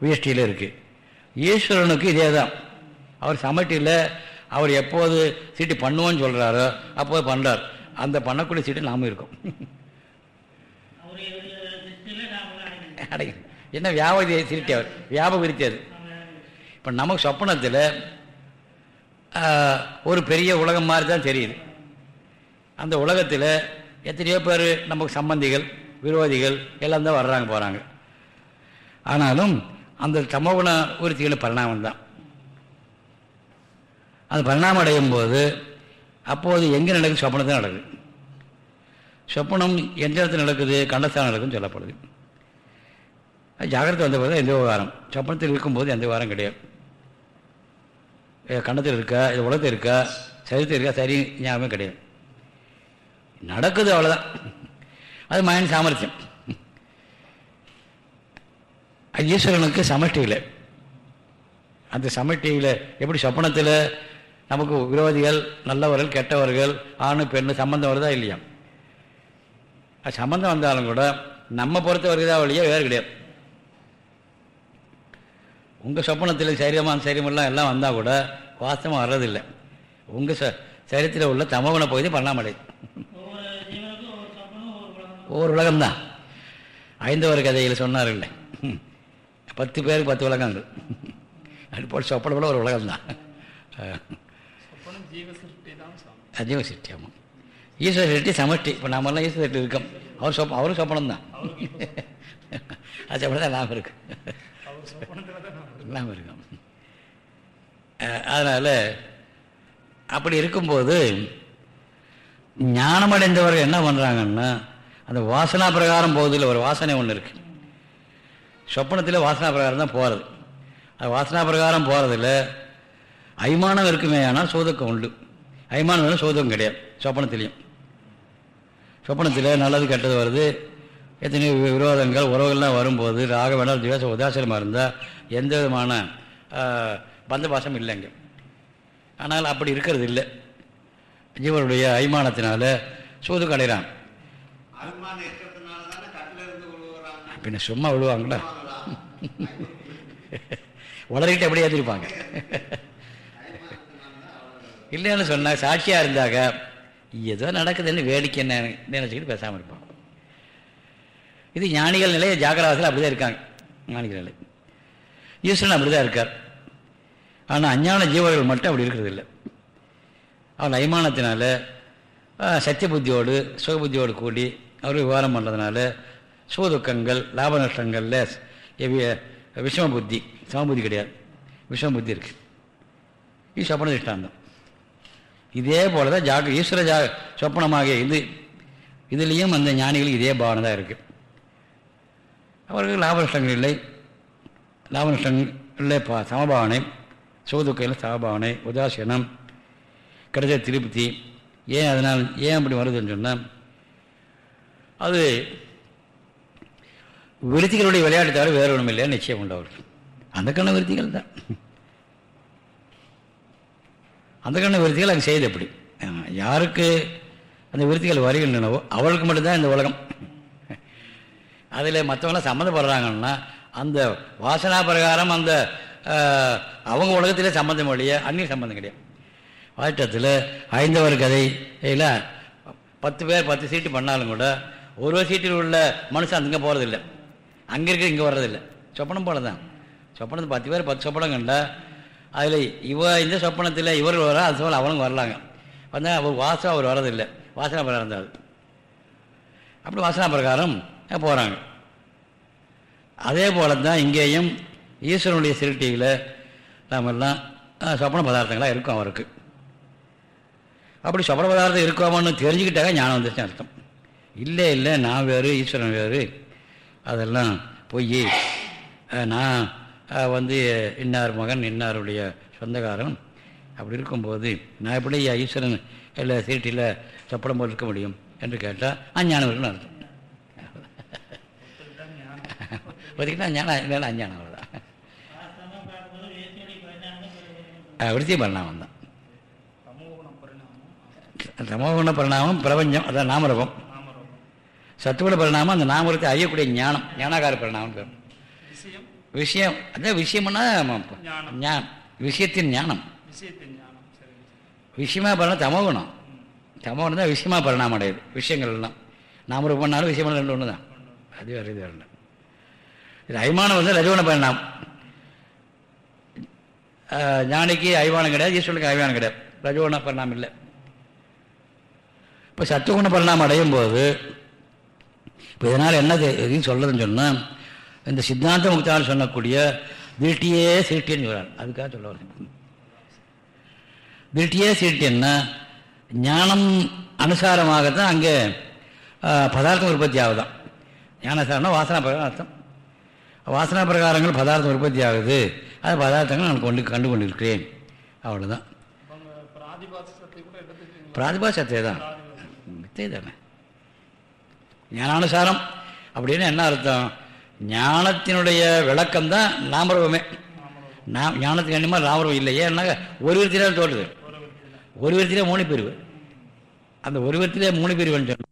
வியஷ்டியில் இருக்கு. ஈஸ்வரனுக்கு இதே தான். அவர் சமட்டியில் அவர் எப்போது சீட்டு பண்ணுவோன்னு சொல்கிறாரோ அப்போது பண்ணுறார் அந்த பண்ணக்கூடிய சீட்டு நாம இருக்கோம். அடையும் என்ன வியாபக திருட்டி அவர் வியாபக விருத்தி அது. இப்போ நமக்கு சொப்பனத்தில் ஒரு பெரிய உலகம் மாதிரி தான் தெரியுது. அந்த உலகத்தில் எத்தனையோ பேர் நமக்கு சம்பந்திகள் விரோதிகள் எல்லாம் தான் வர்றாங்க போகிறாங்க ஆனாலும் அந்த சமூகண உறுதிகள் பரிணாமம் தான். அது பரிணாமம் அடையும் போது அப்போது எங்கே நடக்குது? சொப்பனத்தில் நடக்குது. சொப்பனம் எந்த இடத்துல நடக்குது? கண்டஸ்தானம் நடக்குதுன்னு சொல்லப்படுது. அது ஜாகிரதை வந்த போது எந்த விவகாரம்? சொப்பனத்தில் இருக்கும்போது எந்த விவகாரம் கிடையாது. கண்ணத்தில் இருக்கா இது உலகத்தில் இருக்கா சரித்தில் இருக்கா சரி ஞாபகம் கிடையாது. நடக்குது அவ்வளோதான் அது மயன் சாமர்த்தியம். அது ஈஸ்வரனுக்கு சமஷ்டியில் அந்த சமஷ்டியில் எப்படி சொப்பனத்தில் நமக்கு விரோதிகள் நல்லவர்கள் கெட்டவர்கள் ஆணு பெண்ணு சம்பந்தம் வருதா இல்லையா? அது சம்பந்தம் வந்தாலும் கூட நம்ம பொறுத்த வரைக்கும் தான் வழியாக வேறு கிடையாது. உங்கள் சொப்பனத்தில் சரீரமான சரீரமெல்லாம் எல்லாம் வந்தால் கூட வாஸ்தவம் வர்றதில்லை. உங்கள் ச சரீரத்தில் உள்ள தமகுண பகுதி பண்ணாமலை. ஒவ்வொரு சொப்பனும் உலகம்தான். ஐந்தவர் கதையில் சொன்னார்கள்ல பத்து பேருக்கு பத்து உலகங்கள். அது போல் சொப்பன கூட ஒரு உலகம்தான். சொப்பனம் அஜீவ சிருஷ்டி ஆமாம் ஈஸ்வர சிருஷ்டி சமஷ்டி. இப்போ நாமெல்லாம் ஈஸ்வர சிருஷ்டி இருக்கோம். அவர் சொப்ப அவரும் சொப்பனம் தான் அது சொப்பனம் தான் லாபம் இருக்கு எல்லாம் இருக்கும். அதனால் அப்படி இருக்கும்போது ஞானமடைந்தவர்கள் என்ன பண்ணுறாங்கன்னா அந்த வாசனா பிரகாரம் போகுதில்ல ஒரு வாசனை ஒன்று இருக்குது சொப்பனத்தில் வாசனா பிரகாரம் தான் போகிறது அது வாசனா பிரகாரம் போகிறதில்ல அய்மானம் இருக்குமே ஆனால் சோதக்கம் உண்டு. அய்மானம் வேணும் சோதகம் கிடையாது சொப்பனத்திலையும். சொப்பனத்தில் நல்லது கெட்டது வருது. எத்தனையோ விரோதங்கள் உறவுகள்லாம் வரும்போது ராக வேணால் துவேச உதாசீனமாக இருந்தால் எந்த விதமான பந்தபாசம் இல்லைங்க. ஆனால் அப்படி இருக்கிறது இல்லை ஜீவனுடைய அய்மானத்தினால சூது கடைறான் பின்ன சும்மா விழுவாங்களா? உளறிட்டு அப்படியே ஏற்றிருப்பாங்க இல்லைன்னு சொன்னா சாட்சியாக இருந்தாக்க ஏதோ நடக்குதுன்னு வேடிக்கை என்ன நினச்சிக்கிட்டு பேசாமல் இருப்பான். இது ஞானிகள் நிலையை ஜாகிரவாசத்தில் அப்படி தான் இருக்காங்க. ஞானிகள் நிலை. ஈஸ்வரன் அப்படி தான் இருக்கார். ஆனால் அஞ்ஞான ஜீவர்கள் மட்டும் அப்படி இருக்கிறது இல்லை. அவள் அய்மானத்தினால சத்திய புத்தியோடு சுக புத்தியோடு கூடி அவர் விவகாரம் பண்ணுறதுனால சுகதுக்கங்கள் லாப நஷ்டங்களில் எவ்விய- விஷம புத்தி சமபுத்தி கிடையாது. விஷம புத்தி இருக்குது இது சொப்பன திஷ்டாந்தம் இதே போல தான் ஜாக ஈஸ்வர ஜா சொப்பனமாக இது இதுலேயும் அந்த ஞானிகளுக்கு இதே பாவனை தான் இருக்குது அவருக்கு லாப நஷ்டங்கள் இல்லை. லாபநஷ்டங்களில் பா சமபாவனை சோதுக்கையில் சமபாவனை உதாசீனம் கிடைச்ச திருப்தி ஏன் அதனால் ஏன் அப்படி வருதுன்னு சொன்னால் அது விருத்திகளுடைய விளையாட்டு தவிர வேறு ஒன்றும் இல்லையா? நிச்சயம் உண்டு அவருக்கு அந்த கண்ண விருத்திகள் தான். அந்த கண்ண விருத்திகள் அங்கே செய்யுது எப்படி? யாருக்கு அந்த விருத்திகள் வருகின்றனவோ அவளுக்கு மட்டும்தான் இந்த உலகம். அதில் மற்றவங்களாம் சம்மந்தப்படுறாங்கன்னா அந்த வாசனா பிரகாரம் அந்த அவங்க உலகத்திலே சம்மந்தம் இல்லையா அந்நிய சம்பந்தம் கிடையாது. வாட்டத்தில் ஐந்தவர் இல்லை பத்து பேர் பத்து சீட்டு பண்ணாலும் கூட ஒரு ஒரு சீட்டில் உள்ள மனுஷன் அங்கே போகிறதில்ல அங்கே இருக்க இங்கே வர்றதில்லை. சொப்பனம் போல தான் சொப்பனத்து பத்து பேர் பத்து சொப்பனம் கண்டா அதில் இவ இந்த சொப்பனத்தில் இவர் வர அது சொல்ல அவனும் வரலாங்க. வந்தால் அவர் வாசம் அவர் வர்றதில்லை. வாசனா பிரகாரம் தான் அது. அப்படி வாசனா பிரகாரம் போகிறாங்க அதே போல தான் இங்கேயும் ஈஸ்வரனுடைய சிருட்டியில் நாம் எல்லாம் சொப்பன பதார்த்தங்களாக இருக்கும் அவருக்கு. அப்படி சொப்பன பதார்த்தம் இருக்கோமான்னு தெரிஞ்சுக்கிட்டாக்க ஞானம் வந்துருச்சு அர்த்தம். இல்லை இல்லை நான் வேறு ஈஸ்வரன் வேறு அதெல்லாம் பொய் நான் வந்து இன்னார் மகன் இன்னாருடைய சொந்தக்காரன். அப்படி இருக்கும்போது நான் எப்படி ஈஸ்வரன் இல்லை சீட்டில் சொப்பனம் போல் இருக்க முடியும் என்று கேட்டால் அஞ்ஞானம் இருக்குன்னு அர்த்தம். ஒதுக்கிட்டா ஞானம் இல்லைன்னா அஞ்ஞானம் அவ்வளோதான் பரிணாமம் விருத்தி பரிணாமம் தான். பரிணாமம் தமோகுண பரிணாமம் பிரபஞ்சம் அதான் நாமரகம் நாமரூபம் பரிணாமம் அந்த நாமரத்தை அறியக்கூடிய ஞானம் ஞானாகார பரிணாமம் பேர். விஷயம் அதான் விஷயம்னா ஞானம். விஷயத்தின் ஞானம். விஷயமா பரிணாமம் தமோகுணம். தமோகுணம் தான் விஷயமா பரிணாமம் அடையுது. விஷயங்கள் எல்லாம். பண்ணாலும் விஷயமான ரெண்டு ஒன்று தான் அது வேறு இது வேறு அபிமானம் வந்து ரஜகுண பரிணாமம் ஞானிக்கு அபிமானம் கிடையாது ஈஸ்வரனுக்கு அபிமானம் கிடையாது. ரஜகுண பரிணாமம் இல்லை. இப்போ சத்துவகுண பரிணாமம் அடையும் போது இப்போ இதனால் என்ன எதுன்னு சொல்கிறதுன்னு சொன்னால் இந்த சித்தாந்த முக்தான்னு சொல்லக்கூடிய திருட்டியே சிருட்டின்னு சொல்கிறார் அதுக்காக சொல்ல வரேன் திருட்டியே சிருட்டின்னா ஞானம் அனுசாரமாகத்தான் அங்கே பதார்த்தம் உற்பத்தி ஆகுதான். ஞானசாரம்னா வாசனா பிரகாரம் அர்த்தம் வாசனா பிரகாரங்கள் பதார்த்தம் உற்பத்தி ஆகுது. அது பதார்த்தங்கள் நான் கொண்டு கண்டு கொண்டிருக்கிறேன் அவ்வளோதான் பிராதிபாசத்தை தான் மித்தை தானே ஞானானுசாரம் அப்படின்னு என்ன அர்த்தம்? ஞானத்தினுடைய விளக்கம் தான் நாமரவமே நான் ஞானத்துக்கு என்னமா நாமரவம் இல்லை? ஏன்னாக்க ஒரு விதத்திலே தோற்றுது ஒரு விதத்திலே மூணு பிரிவு அந்த ஒரு விதத்திலே மூணு பிரிவுன்னு சொன்னா